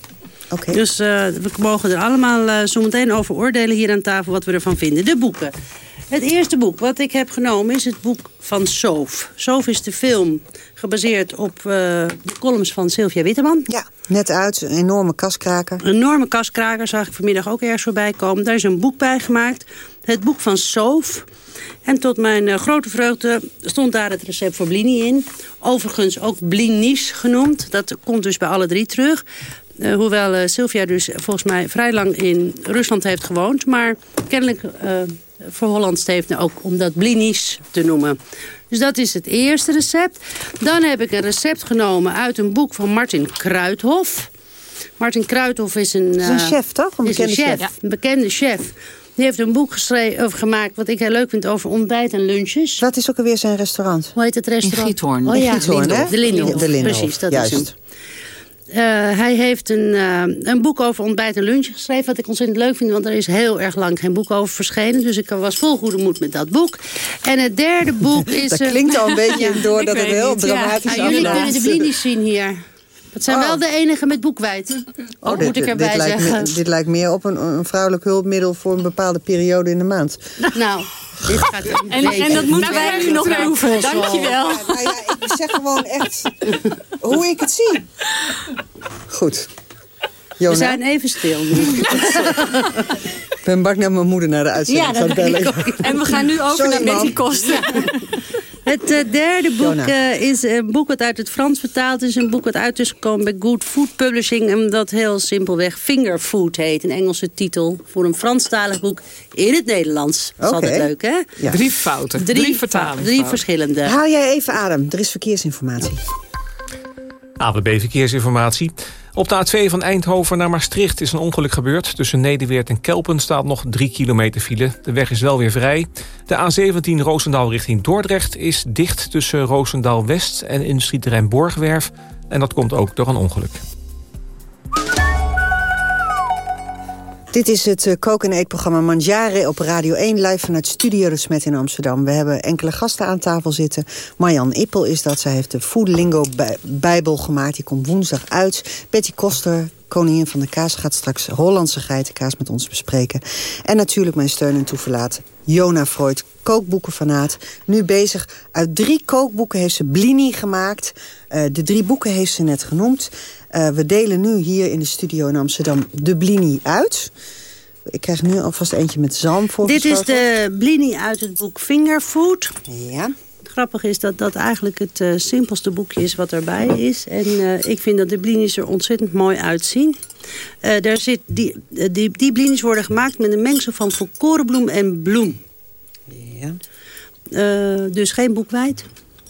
Okay. Dus uh, we mogen er allemaal uh, zo meteen over oordelen hier aan tafel... wat we ervan vinden. De boeken. Het eerste boek wat ik heb genomen is het boek van Soof. Soof is de film gebaseerd op uh, de columns van Sylvia Witteman. Ja, net uit. Een enorme kaskraker. Een enorme kaskraker zag ik vanmiddag ook ergens voorbij komen. Daar is een boek bij gemaakt. Het boek van Soof. En tot mijn uh, grote vreugde stond daar het recept voor blini in. Overigens ook blinis genoemd. Dat komt dus bij alle drie terug. Uh, hoewel Sylvia dus volgens mij vrij lang in Rusland heeft gewoond. Maar kennelijk voor Hollands heeft ook om dat blinis te noemen. Dus dat is het eerste recept. Dan heb ik een recept genomen uit een boek van Martin Kruithof. Martin Kruithof is een... is een chef, toch? Een bekende chef. chef. Ja. Een bekende chef. Die heeft een boek geschreven, of gemaakt wat ik heel leuk vind over ontbijt en lunches. Wat is ook alweer zijn restaurant? Hoe heet het restaurant? In Giethoorn. Oh ja, Giethoorn, hè? de Lindenhof. De Lindenhof. Precies, dat Juist. is hem. Uh, hij heeft een, uh, een boek over ontbijt en lunch geschreven... wat ik ontzettend leuk vind, want er is heel erg lang geen boek over verschenen. Dus ik was vol goede moed met dat boek. En het derde boek is... dat klinkt al een beetje ja, door dat het heel dramatisch ja. ah, Jullie kunnen de blinis zien hier. Dat zijn Oh. wel de enige met boekwijd. Oh, dit, moet ik erbij dit lijkt, zeggen. me- dit lijkt meer op een, een vrouwelijk hulpmiddel voor een bepaalde periode in de maand. Nou, Dit gaat En, en dat moeten wij nu nog proeven. Dankjewel. Ja, nou ja, ik zeg gewoon echt hoe ik het zie. Goed. We zijn even stil nu. ik ben bang dat mijn moeder naar de uitzending Ja, gaat bellen. ik ook. En we gaan nu over Sorry, naar. Betty Koster. Het eh, derde boek eh, is een boek wat uit het Frans vertaald is. Een boek wat uit is gekomen bij Good Food Publishing. En dat heel simpelweg Fingerfood heet. Een Engelse titel voor een Franstalig boek in het Nederlands. Dat is altijd leuk, hè? Ja. Drie fouten. Drie, vertalingen. Drie verschillende. Haal jij even adem, er is verkeersinformatie. AWB Verkeersinformatie. Op de A2 van Eindhoven naar Maastricht is een ongeluk gebeurd. Tussen Nederweert en Kelpen staat nog 3 kilometer file. De weg is wel weer vrij. De A17 Roosendaal richting Dordrecht is dicht tussen Roosendaal West en industrieterrein Borgwerf. En dat komt ook door een ongeluk. Dit is het eh, kook- en eetprogramma Mangiare op Radio 1... live vanuit Studio de Smet in Amsterdam. We hebben enkele gasten aan tafel zitten. Marjan Ippel is dat. Zij heeft de Food Lingo bij- Bijbel gemaakt. Die komt woensdag uit. Betty Koster, koningin van de kaas... gaat straks Hollandse geitenkaas met ons bespreken. En natuurlijk mijn steun en toeverlaat. Jona Freud, kookboekenfanaat. Nu bezig. Uit drie kookboeken heeft ze Blini gemaakt. Eh, de drie boeken heeft ze net genoemd. Eh, we delen nu hier in de studio in Amsterdam de Blini uit. Ik krijg nu alvast eentje met zalm Dit voorgeschoten. is de blini uit het boek Fingerfood. Ja. Grappig is dat dat eigenlijk het eh, simpelste boekje is wat erbij is. En eh, ik vind dat de blinis er ontzettend mooi uitzien. Daar zit die, die, die blinis worden gemaakt met een mengsel van volkorenbloem en bloem. Ja. Dus geen boekwijd.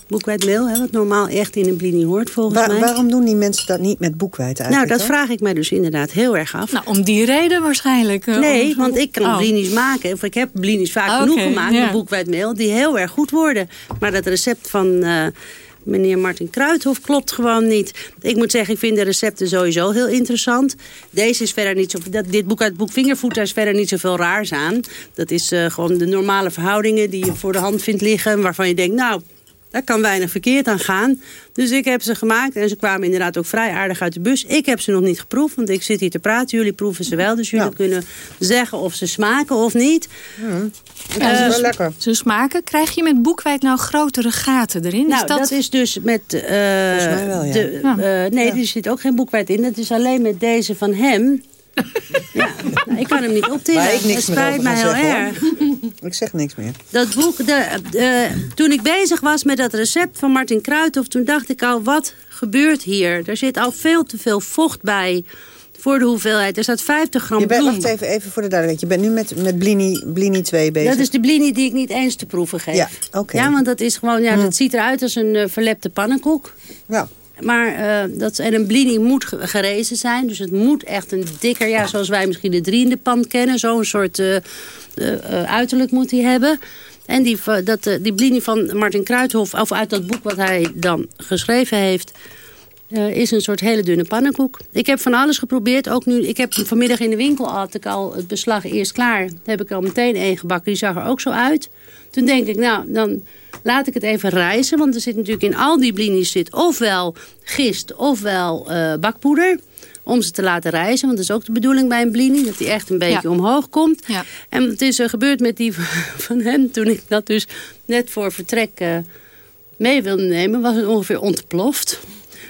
Boekwijdmeel, hè, wat normaal echt in een blini hoort volgens mij. waarom doen die mensen dat niet met boekwijd nou, eigenlijk? dat dan? vraag ik mij dus inderdaad heel erg af. Nou, om die reden waarschijnlijk. eh, Nee, om- want ik kan Oh. blinis maken. Of ik heb blinis vaak Ah, genoeg gemaakt ja. met boekwijdmeel. Die heel erg goed worden. Maar dat recept van eh, meneer Martin Kruithof klopt gewoon niet. Ik moet zeggen, ik vind de recepten sowieso heel interessant. Deze is verder niet zo... Dat, dit boek uit het boek Fingerfood, daar is verder niet zoveel raars aan. Dat is eh, gewoon de normale verhoudingen die je voor de hand vindt liggen. Waarvan je denkt, nou... Daar kan weinig verkeerd aan gaan. Dus ik heb ze gemaakt en ze kwamen inderdaad ook vrij aardig uit de bus. Ik heb ze nog niet geproefd, want ik zit hier te praten. Jullie proeven ze wel, dus jullie kunnen zeggen of ze smaken of niet. Ja, Eh, ze- lekker. Ze smaken. Krijg je met boekwijd nou grotere gaten erin? Nou, is dat... dat... is dus met... eh, mij wel, ja. de, Ja. eh, nee, er zit ook geen boekwijd in. Dat is alleen met deze van hem. Ja, nou, ik kan hem niet optillen. Ik niks meer spijt mij heel zeggen, erg. Ik zeg niks meer. Dat boek, de, eh, toen ik bezig was met dat recept van Martin Kruithof... toen dacht ik al, wat gebeurt hier? Er zit al veel te veel vocht bij voor de hoeveelheid. Er staat 50 gram Je bent, bloem. wacht even, even voor de duidelijkheid. Je bent nu met, met Blini, Blini 2 bezig. Dat is de blini die ik niet eens te proeven geef. Ja, oké. Ja, want dat is gewoon, ja, dat ziet eruit als een eh, verlepte pannenkoek. Ja. Maar eh, dat, en een blini moet ge- gerezen zijn. Dus het moet echt een dikker, ja, zoals wij misschien de drie in de pan kennen. Zo'n soort eh, eh, uiterlijk moet hij hebben. En die, dat, die blini van Martin Kruithof, of uit dat boek wat hij dan geschreven heeft... is een soort hele dunne pannenkoek. Ik heb van alles geprobeerd. Ook nu, ik heb vanmiddag in de winkel had ik al het beslag eerst klaar. Daar heb ik al meteen één gebakken. Die zag er ook zo uit. Toen denk ik, nou, dan laat ik het even rijzen. Want er zit natuurlijk in al die blinis zit ofwel gist ofwel eh, bakpoeder. Om ze te laten rijzen. Want dat is ook de bedoeling bij een blini. Dat die echt een beetje Ja. omhoog komt. Ja. En het is er gebeurd met die van hem. Toen ik dat dus net voor vertrek eh, mee wilde nemen. Was het ongeveer ontploft.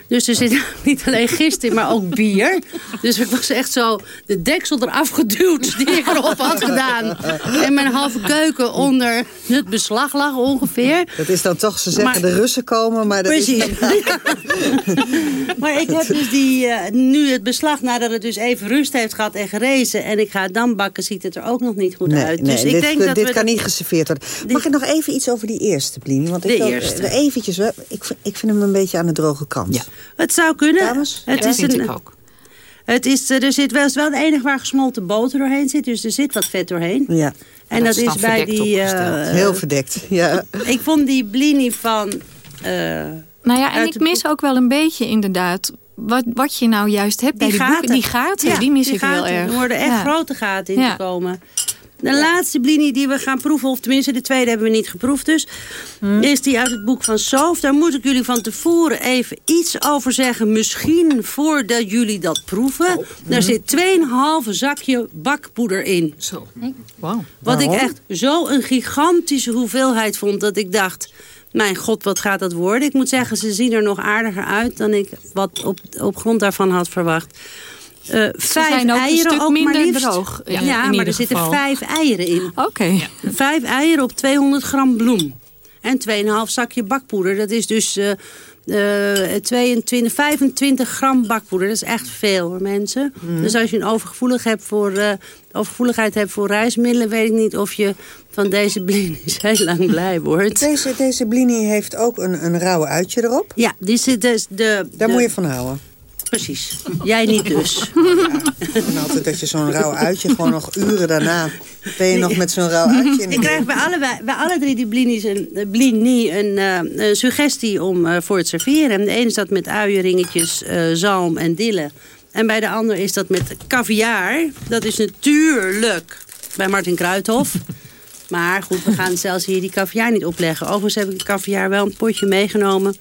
Dus er zit niet alleen gist in, maar ook bier. Dus ik was echt zo de deksel eraf geduwd die ik erop had gedaan. En mijn halve keuken onder het beslag lag ongeveer. Dat is dan toch, ze zeggen Maar- de Russen komen, maar dat Precies. is... maar ik heb dus die, eh, nu het beslag, nadat het dus even rust heeft gehad en gerezen... en ik ga het dan bakken, ziet het er ook nog niet goed Nee, uit. nee, dus ik dit, denk dat dit kan dat- niet geserveerd worden. Mag ik nog even iets over die eerste, Blini? Want ik De eerste. Eventjes, ik, vind- ik vind hem een beetje aan de droge kant. Ja. Het zou kunnen. Dames? Het Ja, is vind een, ik ook. Het is, eh, er zit wel, is wel het enige waar gesmolten boter doorheen zit. Dus er zit wat vet doorheen. Ja, En Dat dat, is bij die... eh, heel verdekt. Ja. ik vond die blini van... eh, Nou ja, en ik de mis ook wel een beetje inderdaad... Wat, wat je nou juist hebt bij die die gaten. boeken. Die gaten, Ja, die mis die ik heel erg. Er worden echt Ja. grote gaten in Ja. te komen. De laatste blini die we gaan proeven, of tenminste de tweede hebben we niet geproefd dus... is die uit het boek van Soof. Daar moet ik jullie van tevoren even iets over zeggen. Misschien voordat jullie dat proeven. Daar zit 2,5 zakje bakpoeder in. Zo. Wauw. Wat ik echt zo een gigantische hoeveelheid vond dat ik dacht... Mijn god, wat gaat dat worden? Ik moet zeggen, ze zien er nog aardiger uit... dan ik wat op, op grond daarvan had verwacht. Eh, vijf zijn ook een eieren stuk ook maar minder liefst. droog, ja, maar er zitten vijf eieren in. Oké. Vijf eieren op 200 gram bloem. En 2,5 zakje bakpoeder. Dat is dus eh, eh, 22, 25 gram bakpoeder. Dat is echt veel hoor, mensen. Mhm. Dus als je een overgevoelig hebt voor, eh, overgevoeligheid hebt voor reismiddelen... weet ik niet of je van deze blinis heel lang blij wordt. Deze, deze blini heeft ook een, een rauwe uitje erop. Ja, die zit dus de... Daar de- moet je van houden. Precies. Jij niet dus. En altijd dat je zo'n rauw uitje gewoon nog uren daarna... ben je nog met zo'n rauw uitje in Ik krijg bij, allebei, bij alle drie die blinis een, eh, blini een, eh, een suggestie om, eh, voor het serveren. De ene is dat met uienringetjes, eh, zalm en dille. En bij de ander is dat met caviar. Dat is natuurlijk bij Martin Kruithof. Maar goed, we gaan zelfs hier die caviar niet opleggen. Overigens heb ik caviar wel een potje meegenomen.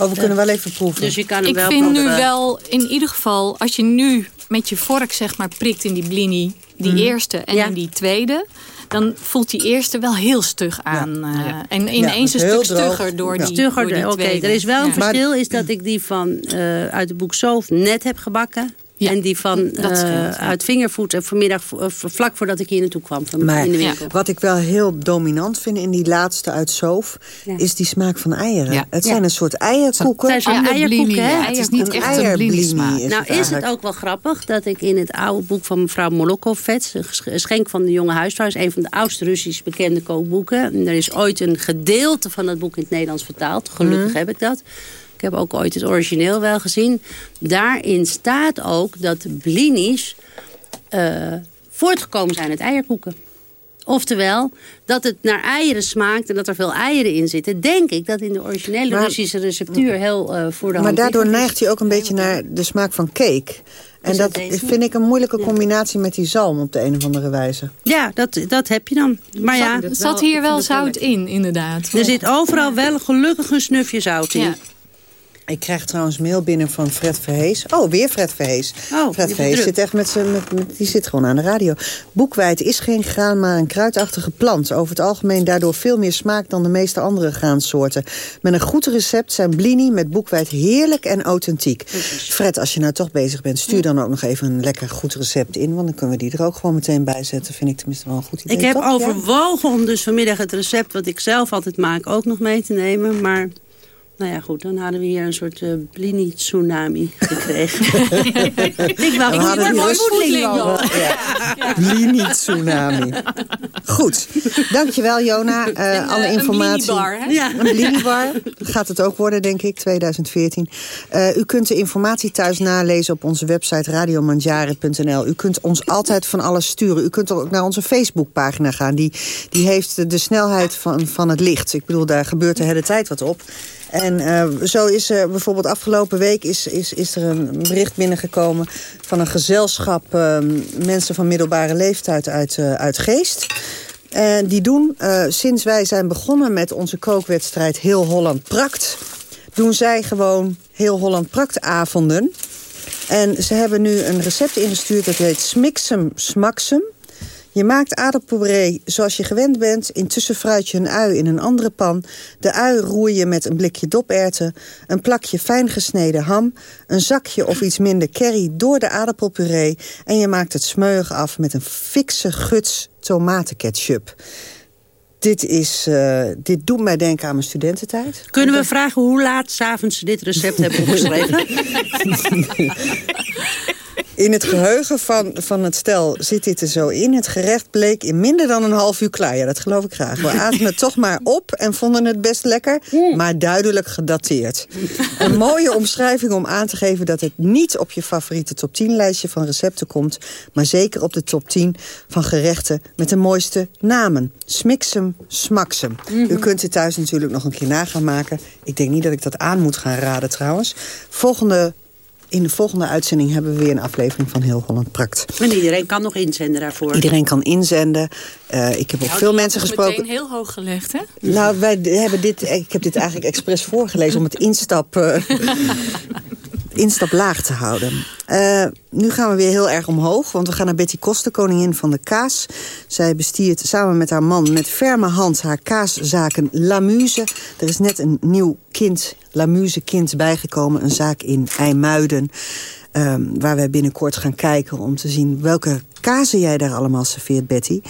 Oh, we kunnen wel even proeven. Dus je kan hem Ik wel vind nu wel, in ieder geval, als je nu met je vork zeg maar prikt in die blini, die Mhm. eerste en Ja. in die tweede, dan voelt die eerste wel heel stug aan. eh, En ineens een stuk stugger door Ja. die, Stugger, door die oké. Er is wel een verschil, is dat ik die van eh, uit het boek Zoof net heb gebakken. En die van dat eh, ja. uit Vingervoet en vanmiddag eh, vlak voordat ik hier naartoe kwam van, Maar in de winkel. wat ik wel heel dominant vind in die laatste uit Soof... Ja. is die smaak van eieren. Ja. Het Ja. zijn een soort eierkoeken. Het zijn eierkoeken, hè? Het is niet Een echt een blini-smaak. nou het is het ook wel grappig dat ik in het oude boek van mevrouw Molokov-Vets... een schenk van de jonge huisvrouw... is een van de oudste Russisch bekende kookboeken. En er is ooit een gedeelte van het boek in het Nederlands vertaald. Gelukkig Mhm. heb ik dat. Ik heb ook ooit het origineel wel gezien. Daarin staat ook dat blinis eh, voortgekomen zijn uit eierkoeken. Oftewel, dat het naar eieren smaakt en dat er veel eieren in zitten... denk ik dat in de originele Maar- Russische receptuur heel eh, voor de Maar hand daardoor liggend is. neigt hij ook een beetje naar de smaak van cake. En Is dat vind ik een moeilijke combinatie met die zalm op de een of andere wijze. Ja, dat, dat heb je dan. Maar ja, Er zat hier wel zout in, inderdaad. er zit overal wel gelukkig een snufje zout in. Ja. Ik krijg trouwens mail binnen van Fred Verhees. Oh, weer Fred Verhees. Oh, Fred Verhees zit echt met zijn... Met, met- die zit gewoon aan de radio. Boekwijd is geen graan, maar een kruidachtige plant. Over het algemeen daardoor veel meer smaak dan de meeste andere graansoorten. Met een goed recept zijn blini met boekwijd heerlijk en authentiek. Fred, als je nou toch bezig bent, stuur dan ook nog even een lekker goed recept in. Want dan kunnen we die er ook gewoon meteen bij zetten. Vind ik tenminste wel een goed idee. Ik heb toch? Ja? overwogen om dus vanmiddag het recept wat ik zelf altijd maak ook nog mee te nemen. Maar nou ja, goed, dan hadden we hier een soort eh blini-tsunami gekregen. ik wou mooi hier voetlingo. Blini-tsunami. Goed. Dankjewel, Jona. Eh, alle een informatie. blinibar, hè? Ja. Een blinibar. Gaat het ook worden, denk ik, 2014. Eh, u kunt de informatie thuis nalezen op onze website radiomanjare.nl. U kunt ons altijd van alles sturen. U kunt ook naar onze Facebookpagina gaan. Die, die heeft de, de snelheid van, van het licht. Ik bedoel, daar gebeurt de hele tijd wat op. En eh, zo is er bijvoorbeeld afgelopen week is, is, is er een bericht binnengekomen... van een gezelschap eh, mensen van middelbare leeftijd uit, eh, uit Geest... En die doen, eh, sinds wij zijn begonnen met onze kookwedstrijd Heel Holland Prakt... doen zij gewoon Heel Holland Prakt avonden. En ze hebben nu een recept ingestuurd dat heet Smiksem Smaksem. Je maakt aardappelpuree zoals je gewend bent. Intussen fruit je een ui in een andere pan. De ui roer je met een blikje doperwten, een plakje fijn gesneden ham... een zakje of iets minder curry door de aardappelpuree... en je maakt het smeuig af met een fikse guts tomatenketchup. Dit, is, eh, dit doet mij denken aan mijn studententijd. Kunnen we vragen hoe laat s'avonds ze dit recept hebben opgeschreven? In het geheugen van, van het stel zit dit er zo in. Het gerecht bleek in minder dan een half uur klaar. Ja, dat geloof ik graag. We aten het toch maar op en vonden het best lekker, maar duidelijk gedateerd. Een mooie omschrijving om aan te geven dat het niet op je favoriete top 10 lijstje van recepten komt, maar zeker op de top 10 van gerechten met de mooiste namen. Smiksem, smaksem. U kunt dit thuis natuurlijk nog een keer na gaan maken. Ik denk niet dat ik dat aan moet gaan raden trouwens. Volgende in de volgende uitzending hebben we weer een aflevering van Heel Holland Prakt. En iedereen kan nog inzenden daarvoor. Iedereen kan inzenden. Uh, ik heb ook veel mensen gesproken. meteen heel hoog gelegd, hè? Nou, wij hebben dit, ik heb dit eigenlijk expres voorgelezen om het instap... Uh, instap laag te houden. Uh, nu gaan we weer heel erg omhoog, want we gaan naar Betty Koster, koningin van de kaas. Zij bestiert samen met haar man met ferme hand haar kaaszaken Lamuse. Er is net een nieuw kind, Lamuse kind, bijgekomen. Een zaak in IJmuiden. Um, waar wij binnenkort gaan kijken om te zien welke kazen jij daar allemaal serveert, Betty.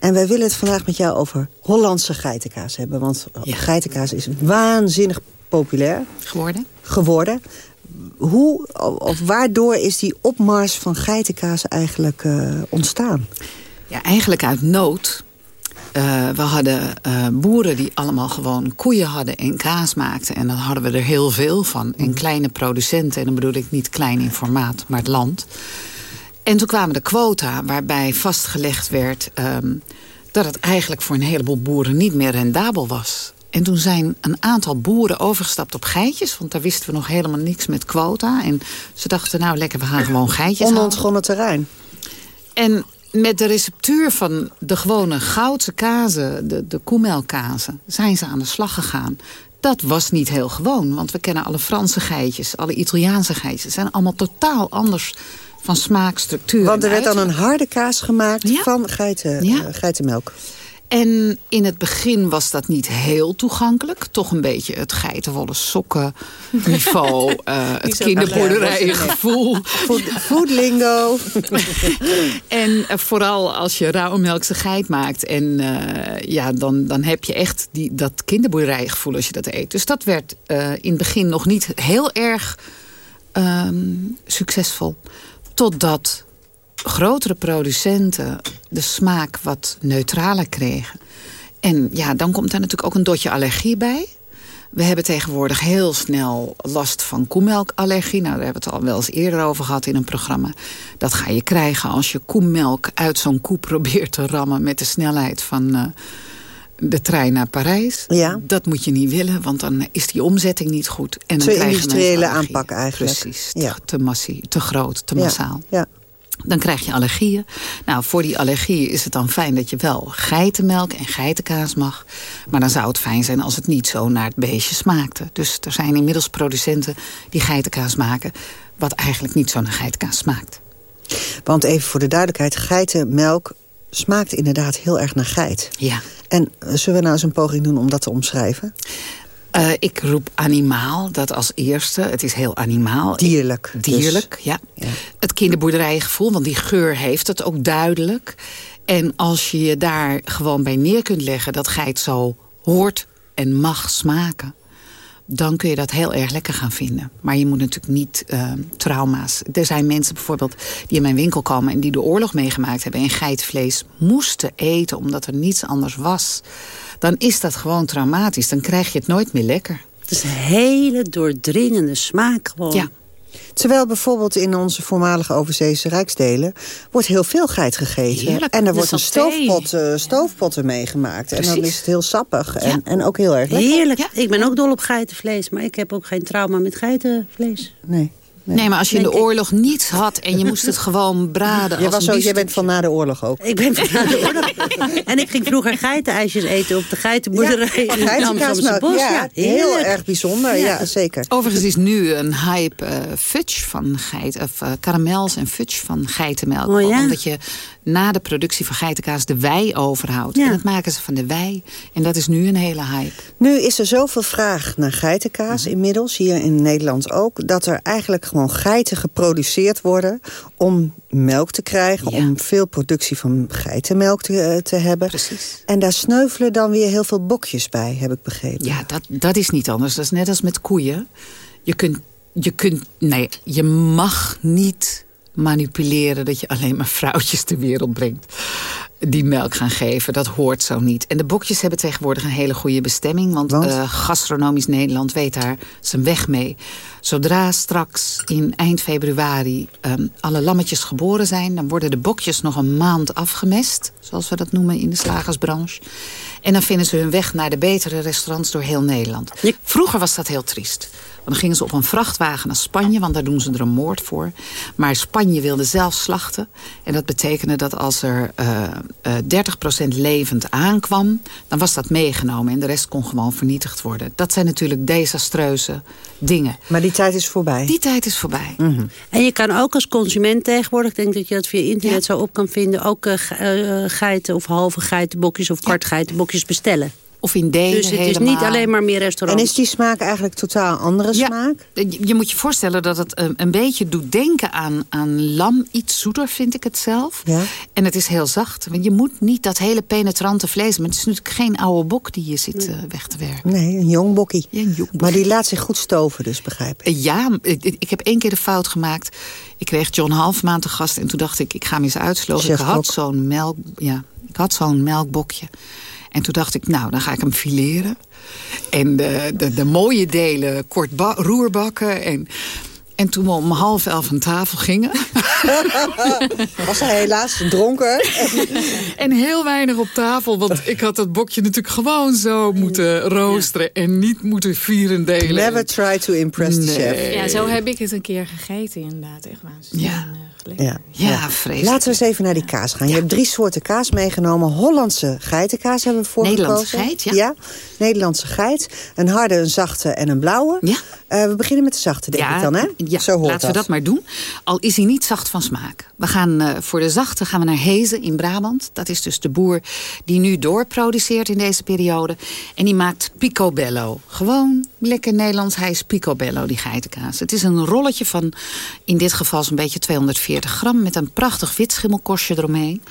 En wij willen het vandaag met jou over Hollandse geitenkaas hebben. Want ja. geitenkaas is waanzinnig populair. Geworden. Geworden hoe of waardoor is die opmars van geitenkaas eigenlijk uh, ontstaan? Ja, eigenlijk uit nood. Uh, we hadden uh, boeren die allemaal gewoon koeien hadden en kaas maakten. En dan hadden we er heel veel van. En kleine producenten, en dan bedoel ik niet klein in formaat, maar het land. En toen kwamen de quota waarbij vastgelegd werd... Um, dat het eigenlijk voor een heleboel boeren niet meer rendabel was. En toen zijn een aantal boeren overgestapt op geitjes. Want daar wisten we nog helemaal niks met quota. En ze dachten, nou lekker, we gaan gewoon geitjes Onontgonnen terrein. En met de receptuur van de gewone goudse kazen, de, de koemelkazen... zijn ze aan de slag gegaan. Dat was niet heel gewoon, want we kennen alle Franse geitjes... alle Italiaanse geitjes. Ze zijn allemaal totaal anders van smaak, structuur Want er werd dan een harde kaas gemaakt van geiten, ja. uh, geitenmelk. En in het begin was dat niet heel toegankelijk. Toch een beetje het geitenwolle sokken niveau. uh, het kinderboerderijengevoel. Food lingo. en uh, vooral als je rauwmelkse geit maakt. En uh, ja, dan, dan heb je echt die, dat kinderboerderijgevoel als je dat eet. Dus dat werd in het begin nog niet heel erg um, succesvol. Totdat grotere producenten de smaak wat neutraler kregen. En ja, dan komt daar natuurlijk ook een dotje allergie bij. We hebben tegenwoordig heel snel last van koemelkallergie. Nou, daar hebben we het al wel eens eerder over gehad in een programma. Dat ga je krijgen als je koemelk uit zo'n koe probeert te rammen... met de snelheid van uh, de trein naar Parijs. Ja. Dat moet je niet willen, want dan is die omzetting niet goed. En Te industriële aanpak eigenlijk. Precies, ja. te, te, massie, te groot, te massaal. Ja. Dan krijg je allergieën. Nou, voor die allergieën is het dan fijn dat je wel geitenmelk en geitenkaas mag. Maar dan zou het fijn zijn als het niet zo naar het beestje smaakte. Dus er zijn inmiddels producenten die geitenkaas maken... wat eigenlijk niet zo naar geitenkaas smaakt. Want even voor de duidelijkheid, geitenmelk smaakt inderdaad heel erg naar geit. Ja. En zullen we nou eens een poging doen om dat te omschrijven? Uh, ik roep animaal, dat als eerste. Het is heel animaal. Dierlijk. Dierlijk, dus. ja. ja. Het kinderboerderijgevoel, want die geur heeft het ook duidelijk. En als je je daar gewoon bij neer kunt leggen... dat geit zo hoort en mag smaken dan kun je dat heel erg lekker gaan vinden. Maar je moet natuurlijk niet uh, trauma's... Er zijn mensen bijvoorbeeld die in mijn winkel komen... en die de oorlog meegemaakt hebben en geitenvlees moesten eten... omdat er niets anders was. Dan is dat gewoon traumatisch. Dan krijg je het nooit meer lekker. Het is een hele doordringende smaak gewoon. Ja. Terwijl bijvoorbeeld in onze voormalige overzeese rijksdelen... wordt heel veel geit gegeten. Heerlijk. En er wordt een stoofpot, uh, stoofpotten meegemaakt. Precies. En dan is het heel sappig en, ja. en ook heel erg lekker. Heerlijk. Ja. Ik ben ook dol op geitenvlees. Maar ik heb ook geen trauma met geitenvlees. Nee. Nee. nee, maar als je in de oorlog niets had en je moest het gewoon braden. Je was zo, jij bent van na de oorlog ook. Ik ben van na de oorlog. en ik ging vroeger geitenijsjes eten op de geitenboerderij ja, in Amsterdamse Bos. Ja, ja heel erg bijzonder. Ja. ja. zeker. Overigens is nu een hype uh, fudge van geit, of uh, karamels en fudge van geitenmelk. Oh, ja? Omdat je na de productie van geitenkaas de wei overhoudt. Ja. En dat maken ze van de wei. En dat is nu een hele hype. Nu is er zoveel vraag naar geitenkaas mm. inmiddels, hier in Nederland ook... dat er eigenlijk gewoon geiten geproduceerd worden om melk te krijgen... Ja. om veel productie van geitenmelk te, te hebben. Precies. En daar sneuvelen dan weer heel veel bokjes bij, heb ik begrepen. Ja, dat, dat is niet anders. Dat is net als met koeien. Je kunt, je kunt, nee, je mag niet manipuleren dat je alleen maar vrouwtjes ter wereld brengt. die melk gaan geven. Dat hoort zo niet. En de bokjes hebben tegenwoordig een hele goede bestemming. Want, eh, gastronomisch Nederland weet daar zijn weg mee. Zodra straks in eind februari ehm, alle lammetjes geboren zijn... dan worden de bokjes nog een maand afgemest. Zoals we dat noemen in de slagersbranche. En dan vinden ze hun weg naar de betere restaurants door heel Nederland. Vroeger was dat heel triest. Dan gingen ze op een vrachtwagen naar Spanje, want daar doen ze er een moord voor. Maar Spanje wilde zelf slachten. En dat betekende dat als er uh, uh, 30% levend aankwam... dan was dat meegenomen en de rest kon gewoon vernietigd worden. Dat zijn natuurlijk desastreuze dingen. Maar die tijd is voorbij? Die tijd is voorbij. Mhm. En je kan ook als consument tegenwoordig... ik denk dat je dat via internet zo op kan vinden... ook uh, geiten of halve geitenbokjes of kwart geitenbokjes bestellen. Of in delen Dus het is niet alleen maar meer restaurants. En is die smaak eigenlijk totaal andere smaak? Je moet je voorstellen dat het een, een beetje doet denken aan, aan lam. Iets zoeter vind ik het zelf. Ja. En het is heel zacht. Want je moet niet dat hele penetrante vlees... maar het is natuurlijk geen oude bok die je zit uh, weg te werken. Nee, een jong bokkie. Ja, een jong maar die laat zich goed stoven dus, begrijp ik. Ja, ik, ik heb één keer de fout gemaakt. Ik kreeg John Halfmaan te gast en toen dacht ik... ik ga hem eens uitsloven. Ik had zo'n melk, ja, ik had zo'n melkbokje. En toen dacht ik, nou, dan ga ik hem fileren. En de, de, de mooie delen kort roerbakken. En, en toen we om half elf aan tafel gingen... Was hij helaas dronken. en heel weinig op tafel. Want ik had dat bokje natuurlijk gewoon zo moeten roosteren. En niet moeten vieren delen. Never try to impress the chef. Ja, zo heb ik het een keer gegeten inderdaad. Echt waanzinnig. Ja. Ja. ja, vreselijk. Laten we eens even naar die kaas gaan. Je hebt drie soorten kaas meegenomen. Hollandse geitenkaas hebben we voor Nederlandse geit, ja. ja. Nederlandse geit. Een harde, een zachte en een blauwe. Ja. Uh, we beginnen met de zachte, denk ja, ik dan, hè? Ja, Zo hoort laten dat. we dat maar doen. Al is hij niet zacht van smaak. We gaan uh, voor de zachte gaan we naar Hezen in Brabant. Dat is dus de boer die nu doorproduceert in deze periode. En die maakt picobello. Gewoon lekker Nederlands. Hij is picobello, die geitenkaas. Het is een rolletje van, in dit geval zo'n beetje 240 gram... met een prachtig wit schimmelkorstje eromheen.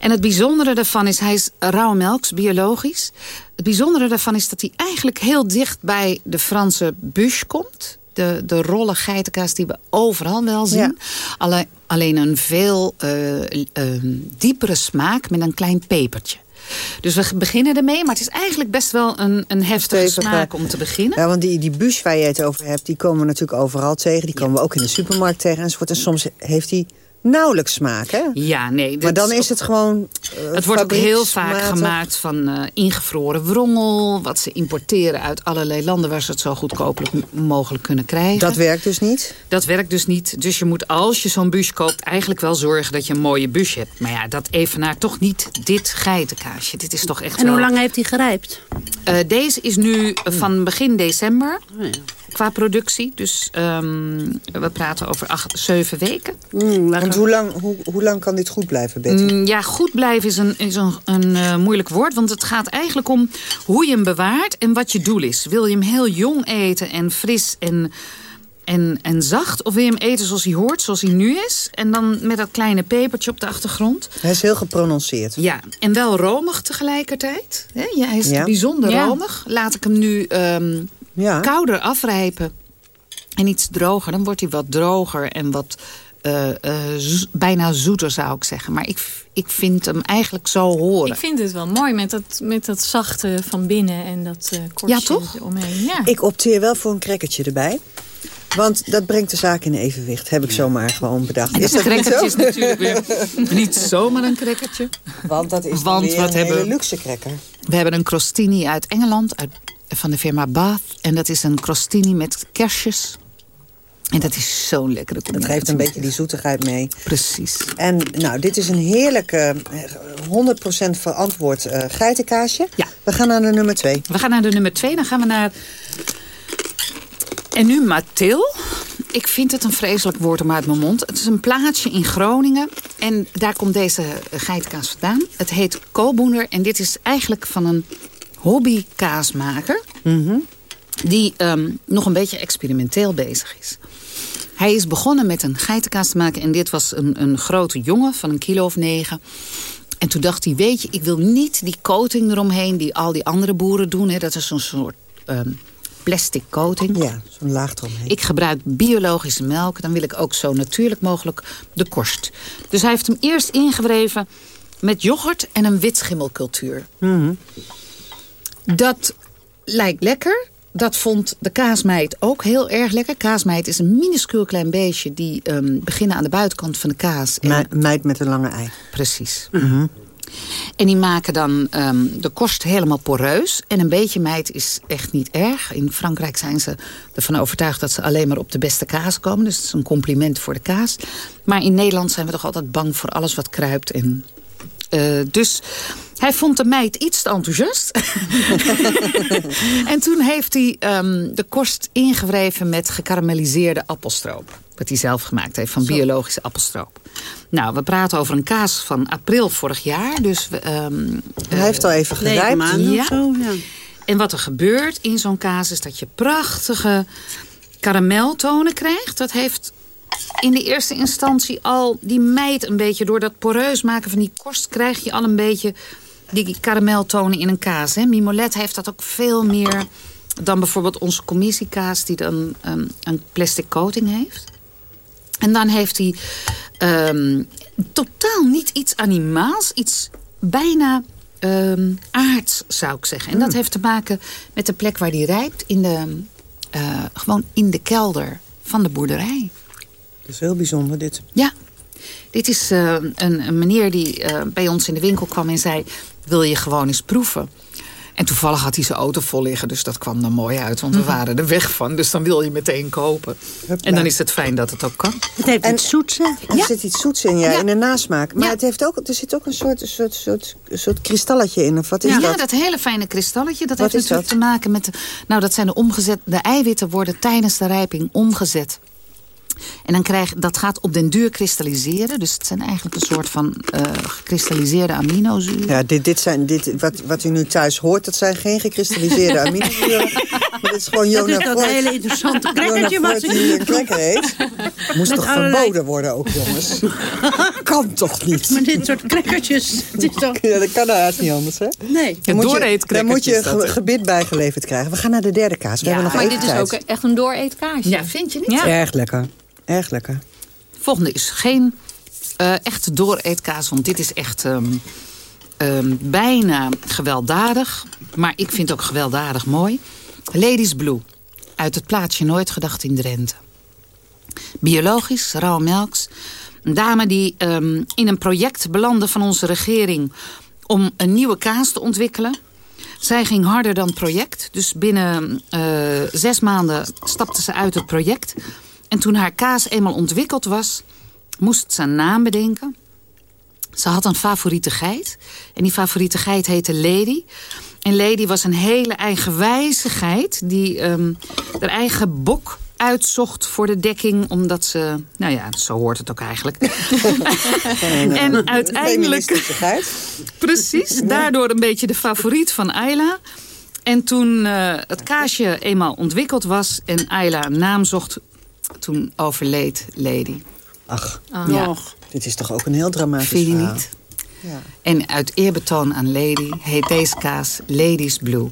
En het bijzondere daarvan is, hij is rauwe melks, biologisch. Het bijzondere daarvan is dat hij eigenlijk heel dicht bij de Franse bush komt. De, de rollen geitenkaas die we overal wel zien. Ja. Alleen, alleen een veel uh, uh, diepere smaak met een klein pepertje. Dus we beginnen ermee, maar het is eigenlijk best wel een, een heftige smaak om te beginnen. Ja, want die, die bush waar je het over hebt, die komen we natuurlijk overal tegen. Die komen we ook in de supermarkt tegen enzovoort. En soms heeft die nauwelijks smaak, hè? Ja, nee. Maar dan is het gewoon uh, Het wordt ook heel vaak gemaakt van uh, ingevroren wrongel... wat ze importeren uit allerlei landen... waar ze het zo goedkopelijk mogelijk kunnen krijgen. Dat werkt dus niet? Dat werkt dus niet. Dus je moet, als je zo'n bus koopt... eigenlijk wel zorgen dat je een mooie bus hebt. Maar ja, dat evenaart toch niet dit geitenkaasje. Dit is toch echt En wel... hoe lang heeft hij gerijpt? Uh, deze is nu van begin december... Oh ja qua productie. Dus um, we praten over acht, zeven weken. Mm, Want hoe lang, hoe, hoe lang kan dit goed blijven, Betty? Mm, ja, goed blijven is een, is een, een uh, moeilijk woord. Want het gaat eigenlijk om hoe je hem bewaart en wat je doel is. Wil je hem heel jong eten en fris en, en, en zacht? Of wil je hem eten zoals hij hoort, zoals hij nu is? En dan met dat kleine pepertje op de achtergrond. Hij is heel geprononceerd. Ja, en wel romig tegelijkertijd. He, ja, hij is ja. bijzonder ja. romig. Laat ik hem nu... Um, ja. kouder afrijpen en iets droger. Dan wordt hij wat droger en wat uh, uh, zo, bijna zoeter zou ik zeggen. Maar ik, ik vind hem eigenlijk zo horen. Ik vind het wel mooi met dat, met dat zachte van binnen en dat uh, kortje ja, toch? omheen. Ja. Ik opteer wel voor een crackertje erbij. Want dat brengt de zaak in evenwicht. Heb ik zomaar gewoon bedacht. Is dat een niet zo? is natuurlijk weer niet zomaar een crackertje. Want dat is Want weer wat een hebben hele luxe cracker. We hebben een crostini uit Engeland, uit, van de firma Bath. En dat is een crostini met kersjes. En dat is zo'n lekkere Dat combinatie. geeft een beetje die zoetigheid mee. Precies. En nou, dit is een heerlijke, eh, 100% verantwoord uh, geitenkaasje. Ja. We gaan naar de nummer 2. We gaan naar de nummer 2. Dan gaan we naar... En nu Matil. Ik vind het een vreselijk woord om uit mijn mond. Het is een plaatsje in Groningen. En daar komt deze geitenkaas vandaan. Het heet Koboener. En dit is eigenlijk van een hobbykaasmaker. Mm -hmm. Die um, nog een beetje experimenteel bezig is. Hij is begonnen met een geitenkaas te maken. En dit was een, een grote jongen van een kilo of negen. En toen dacht hij, weet je, ik wil niet die coating eromheen... die al die andere boeren doen. Hè. Dat is zo'n soort um, plastic coating. Ja, zo'n laag eromheen. Ik gebruik biologische melk. Dan wil ik ook zo natuurlijk mogelijk de korst. Dus hij heeft hem eerst ingewreven met yoghurt en een witschimmelcultuur. Dat lijkt lekker. Dat vond de kaasmeid ook heel erg lekker. Kaasmeid is een minuscuul klein beestje... die ehm, beginnen aan de buitenkant van de kaas. En- Me- meid met een lange ei. Precies. En die maken dan ehm, de korst helemaal poreus. En een beetje meid is echt niet erg. In Frankrijk zijn ze ervan overtuigd dat ze alleen maar op de beste kaas komen. Dus het is een compliment voor de kaas. Maar in Nederland zijn we toch altijd bang voor alles wat kruipt. En, eh, dus hij vond de meid iets te enthousiast. en toen heeft hij ehm, de korst ingewreven met gekarameliseerde appelstroop. Wat hij zelf gemaakt heeft van biologische appelstroop. Nou, we praten over een kaas van april vorig jaar. Dus we, ehm, Hij heeft al even gerijpt. maanden Ja. of zo, ja. En wat er gebeurt in zo'n kaas is dat je prachtige karameltonen krijgt. Dat heeft in de eerste instantie al die meid een beetje... door dat poreus maken van die korst krijg je al een beetje die karameltonen in een kaas. Hè? Mimolet heeft dat ook veel meer dan bijvoorbeeld onze commissiekaas... die dan um, een plastic coating heeft. En dan heeft hij ehm, totaal niet iets animaals, iets bijna ehm aards, zou ik zeggen. En dat heeft te maken met de plek waar die rijpt, in de, eh, gewoon in de kelder van de boerderij. Dat is heel bijzonder, dit. Ja, dit is eh, een, een meneer die eh, bij ons in de winkel kwam en zei... wil je gewoon eens proeven? En toevallig had hij zijn auto vol liggen, dus dat kwam er mooi uit. Want we Mhm. waren er weg van, dus dan wil je meteen kopen. En dan is het fijn dat het ook kan. Het heeft iets zoets, hè? Er zit iets zoets in, ja, in de nasmaak. Maar het heeft ook, er zit ook een soort, een soort, soort, soort kristalletje in. Of wat is ja, dat? dat hele fijne kristalletje. Dat Wat heeft natuurlijk dat? te maken met... De, nou, dat zijn de omgezet... De eiwitten worden tijdens de rijping omgezet. En dan krijg, dat gaat op den duur kristalliseren. Dus het zijn eigenlijk een soort van eh gekristalliseerde aminozuren. Ja, dit, dit zijn, dit, wat, wat u nu thuis hoort, dat zijn geen gekristalliseerde aminozuren. maar dit is gewoon Dat Jona is dat Freud. hele interessante crackertje Jona wat ze- die een cracker heet. Moest Met toch allerlei- verboden worden ook, jongens? kan toch niet? Maar dit soort crackertjes, is toch... Ja, dat kan nou haast niet anders, hè? Nee. Dan moet je, dan moet je dat, ge- gebit bijgeleverd krijgen. We gaan naar de derde kaas. We hebben nog maar dit is ook echt een dooreetkaasje. Ja, vind je niet? Ja. Erg lekker. Erg lekker. Volgende is geen eh echte dooreetkaas. Want dit is echt ehm, ehm, bijna gewelddadig. Maar ik vind ook gewelddadig mooi. Ladies Blue. Uit het plaatsje Nooit Gedacht in Drenthe. Biologisch, rauwe melks. Een dame die ehm, in een project belandde van onze regering... om een nieuwe kaas te ontwikkelen. Zij ging harder dan het project. Dus binnen eh, zes maanden stapte ze uit het project. En toen haar kaas eenmaal ontwikkeld was... moest ze een naam bedenken. Ze had een favoriete geit. En die favoriete geit heette Lady. En Lady was een hele eigenwijze geit... die ehm haar eigen bok uitzocht voor de dekking... omdat ze... Nou ja, zo hoort het ook eigenlijk. en uiteindelijk... Precies, daardoor een beetje de favoriet van Ayla. En toen eh, het kaasje eenmaal ontwikkeld was... en Ayla een naam zocht, toen overleed Lady. Ach, Ja. dit is toch ook een heel dramatisch Vind je verhaal. niet? Ja. En uit eerbetoon aan Lady heet deze kaas Lady's Blue.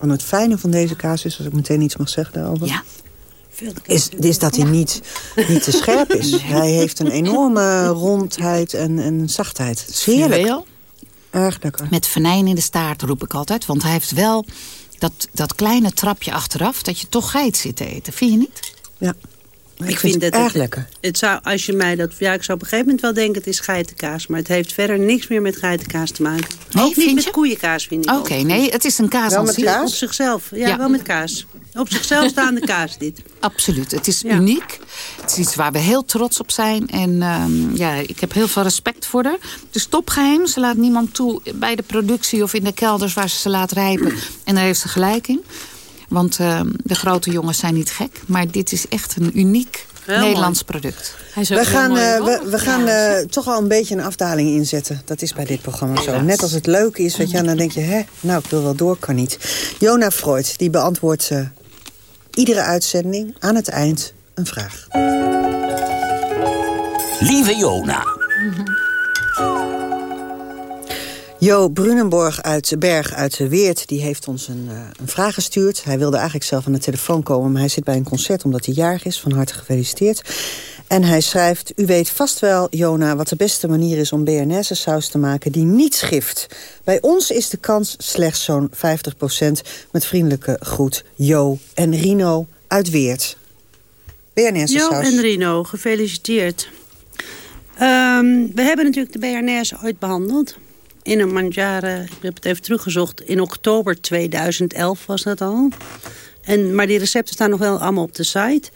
En het fijne van deze kaas is, als ik meteen iets mag zeggen daarover... Ja. Is, is dat hij niet, niet te scherp is. Hij heeft een enorme rondheid en, en zachtheid. Het is heerlijk. Erg lekker. Met venijn in de staart, roep ik altijd. Want hij heeft wel dat, dat kleine trapje achteraf... dat je toch geit zit te eten. Vind je niet? Ja. Ik, vind het erg het- lekker. Het zou, als je mij dat, ja, ik zou op een gegeven moment wel denken het is geitenkaas. Maar het heeft verder niks meer met geitenkaas te maken. Nee, ook niet vind met je? koeienkaas vind ik. Oké, nee, het is een kaas Wel met kaas? Op zichzelf, ja, Ja. wel met kaas. Op zichzelf staande kaas dit. Absoluut. Het is Ja. uniek. Het is iets waar we heel trots op zijn. En ehm, ja, ik heb heel veel respect voor haar. Het is topgeheim. Ze laat niemand toe bij de productie of in de kelders waar ze ze laat rijpen. En daar heeft ze gelijk in. Want ehm, de grote jongens zijn niet gek. Maar dit is echt een uniek Heel Nederlands product. Hij is ook We gaan, mooi, eh, we, we gaan eh, toch al een beetje een afdaling inzetten. Dat is bij dit programma zo. Net als het leuke is, weet je, dan denk je... hè, nou, ik wil wel door, kan niet. Jona Freud, die beantwoordt eh, iedere uitzending aan het eind een vraag. Lieve Jona, Jo Brunenborg uit Berg uit Weert die heeft ons een, eh, een vraag gestuurd. Hij wilde eigenlijk zelf aan de telefoon komen... maar hij zit bij een concert omdat hij jarig is. Van harte gefeliciteerd. En hij schrijft, u weet vast wel, Jona, wat de beste manier is om BNS saus te maken die niet schift. Bij ons is de kans slechts zo'n 50% Met vriendelijke groet, Jo en Rino uit Weert. BNS Jo saus. en Rino, gefeliciteerd. Ehm, we hebben natuurlijk de BNS ooit behandeld. In een manjare, ik heb het even teruggezocht, in oktober 2011 was dat al. En, maar die recepten staan nog wel allemaal op de site.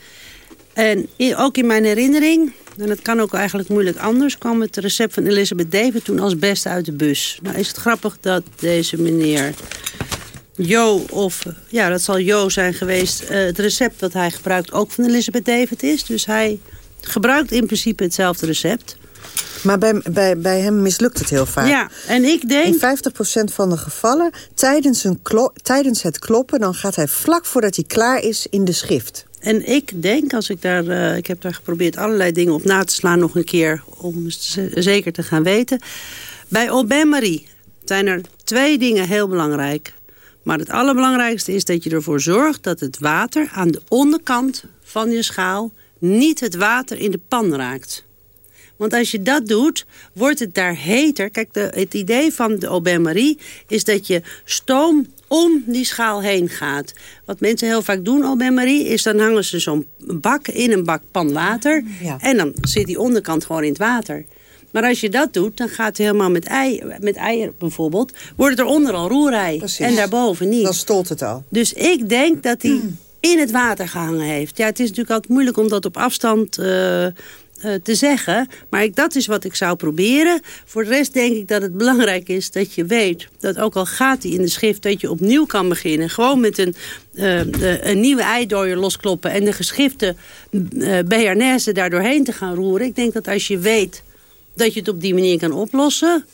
En ook in mijn herinnering, en dat kan ook eigenlijk moeilijk anders... kwam het recept van Elizabeth David toen als beste uit de bus. Nou is het grappig dat deze meneer Jo, of ja, dat zal Jo zijn geweest... eh, het recept dat hij gebruikt ook van Elizabeth David is. Dus hij gebruikt in principe hetzelfde recept. Maar bij, bij, bij hem mislukt het heel vaak. Ja, en ik denk... In 50% van de gevallen, tijdens, een tijdens het kloppen... dan gaat hij vlak voordat hij klaar is in de schrift. En ik denk, als ik daar, eh, ik heb daar geprobeerd allerlei dingen op na te slaan nog een keer, om zeker te gaan weten. Bij Au Bain Marie zijn er twee dingen heel belangrijk. Maar het allerbelangrijkste is dat je ervoor zorgt dat het water aan de onderkant van je schaal niet het water in de pan raakt. Want als je dat doet, wordt het daar heter. Kijk, de, het idee van de Au Bain Marie is dat je stoom om die schaal heen gaat. Wat mensen heel vaak doen, Au Bain Marie, is dan hangen ze zo'n bak in een bak pan water. En dan zit die onderkant gewoon in het water. Maar als je dat doet, dan gaat het helemaal met, ei, met eieren bijvoorbeeld... wordt het eronder al roerij. En daarboven niet. Dan stolt het al. Dus ik denk dat hij in het water gehangen heeft. Ja, het is natuurlijk altijd moeilijk om dat op afstand eh, te zeggen. Maar ik, dat is wat ik zou proberen. Voor de rest denk ik dat het belangrijk is dat je weet... dat ook al gaat hij in de schrift, dat je opnieuw kan beginnen. Gewoon met een, eh, eh, een nieuwe eidooier loskloppen... en de geschifte uh, BRN'en daar doorheen te gaan roeren. Ik denk dat als je weet dat je het op die manier kan oplossen...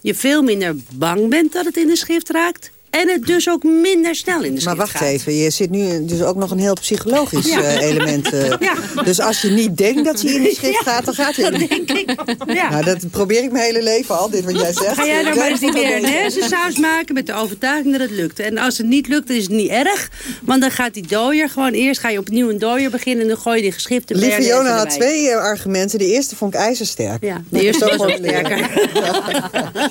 je veel minder bang bent dat het in de schrift raakt... En het dus ook minder snel in de Maar wacht gaat. even, je zit nu dus ook nog een heel psychologisch Ja. eh, element. eh. Ja. Dus als je niet denkt dat hij in de schrift Ja, gaat, dan gaat hij. dat denk ik. Ja. Nou, dat probeer ik mijn hele leven al, dit wat jij zegt. Ga jij nou maar eens die Ja, BRN'se saus maken met de overtuiging dat het lukt. En als het niet lukt, dan is het niet erg. Want dan gaat die dooier gewoon eerst ga je opnieuw een dooier beginnen... en dan gooi je die geschifte Lieve Jona had twee eh, argumenten. De eerste vond ik ijzersterk. Ja, de eerste was leren.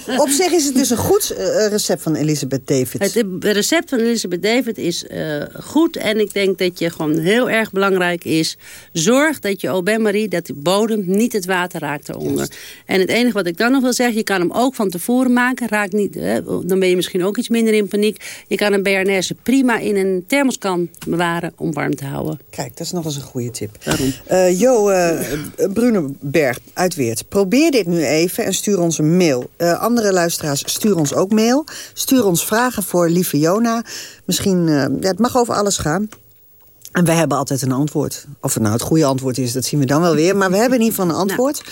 Op zich is het dus een goed recept van Elizabeth David. Het recept van Elizabeth David is eh, goed. En ik denk dat je gewoon heel erg belangrijk is... zorg dat je Au Marie, dat de bodem niet het water raakt eronder. En het enige wat ik dan nog wil zeggen... je kan hem ook van tevoren maken. Raak niet, hè, dan ben je misschien ook iets minder in paniek. Je kan een BRN'se prima in een thermoskan bewaren om warm te houden. Kijk, dat is nog eens een goede tip. Eh, jo eh, Brunenberg uit Weert. Probeer dit nu even en stuur ons een mail. Andere luisteraars, stuur ons ook mail. Stuur ons vragen voor lieve Jona. Misschien, eh, ja, het mag over alles gaan. En wij hebben altijd een antwoord. Of het nou het goede antwoord is, dat zien we dan wel weer. Maar we hebben in ieder geval een antwoord.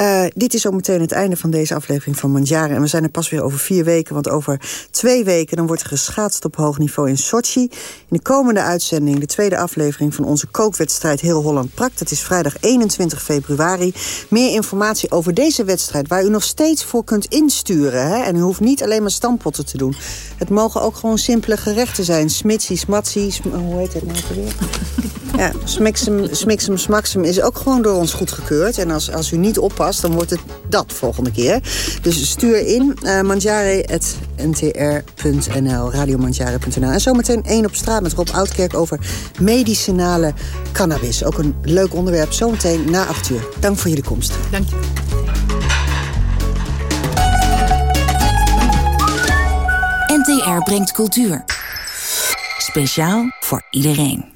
Uh, dit is ook meteen het einde van deze aflevering van Mandjaren. En we zijn er pas weer over vier weken. Want over twee weken dan wordt er geschaatst op hoog niveau in Sochi. In de komende uitzending, de tweede aflevering van onze kookwedstrijd Heel Holland Prakt. Dat is vrijdag 21 februari. Meer informatie over deze wedstrijd, waar u nog steeds voor kunt insturen. Hè? En u hoeft niet alleen maar stampotten te doen. Het mogen ook gewoon simpele gerechten zijn. Smitsie, smatsie, sm hoe heet het nou weer? Ja, smiksem, smiksem, smaksem is ook gewoon door ons goedgekeurd. En als, als u niet dan wordt het dat volgende keer. Dus stuur in uh, manjare.ntr.nl, radiomanjare.nl. En zometeen één op straat met Rob Oudkerk over medicinale cannabis. Ook een leuk onderwerp, zometeen na acht uur. Dank voor jullie komst. Dank je. NTR brengt cultuur. Speciaal voor iedereen.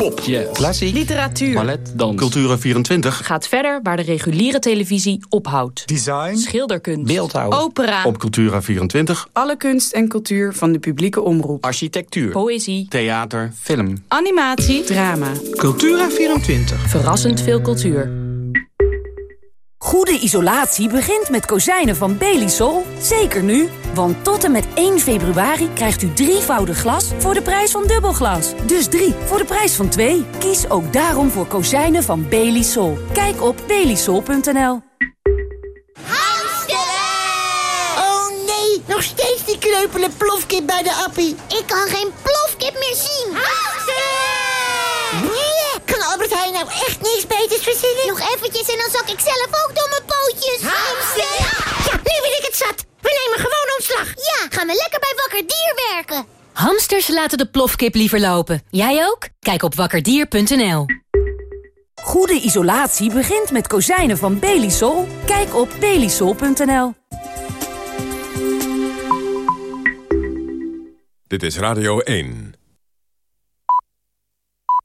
Pop, klassiek, literatuur, ballet, dans, Cultura24 gaat verder waar de reguliere televisie ophoudt. Design, schilderkunst, beeldhouw, opera, op Cultura24 alle kunst en cultuur van de publieke omroep, architectuur, poëzie, theater, film, animatie, drama. Cultura24 Verrassend veel cultuur. Goede isolatie begint met kozijnen van Belisol. Zeker nu, want tot en met 1 februari krijgt u drievoudig glas voor de prijs van dubbelglas. Dus drie voor de prijs van twee. Kies ook daarom voor kozijnen van Belisol. Kijk op belisol.nl. Oh nee, nog steeds die kreupele plofkip bij de appie. Ik kan geen plofkip meer zien. Nee, kan Albert Heijn nou echt niks beters verzinnen? Nog eventjes en dan zak ik zelf ook door mijn pootjes. Hamster! Ja, nu ben ik het zat. We nemen gewoon ontslag. Ja, gaan we lekker bij Wakker Dier werken. Hamsters laten de plofkip liever lopen. Jij ook? Kijk op wakkerdier.nl. Goede isolatie begint met kozijnen van Belisol. Kijk op belisol.nl. Dit is Radio 1.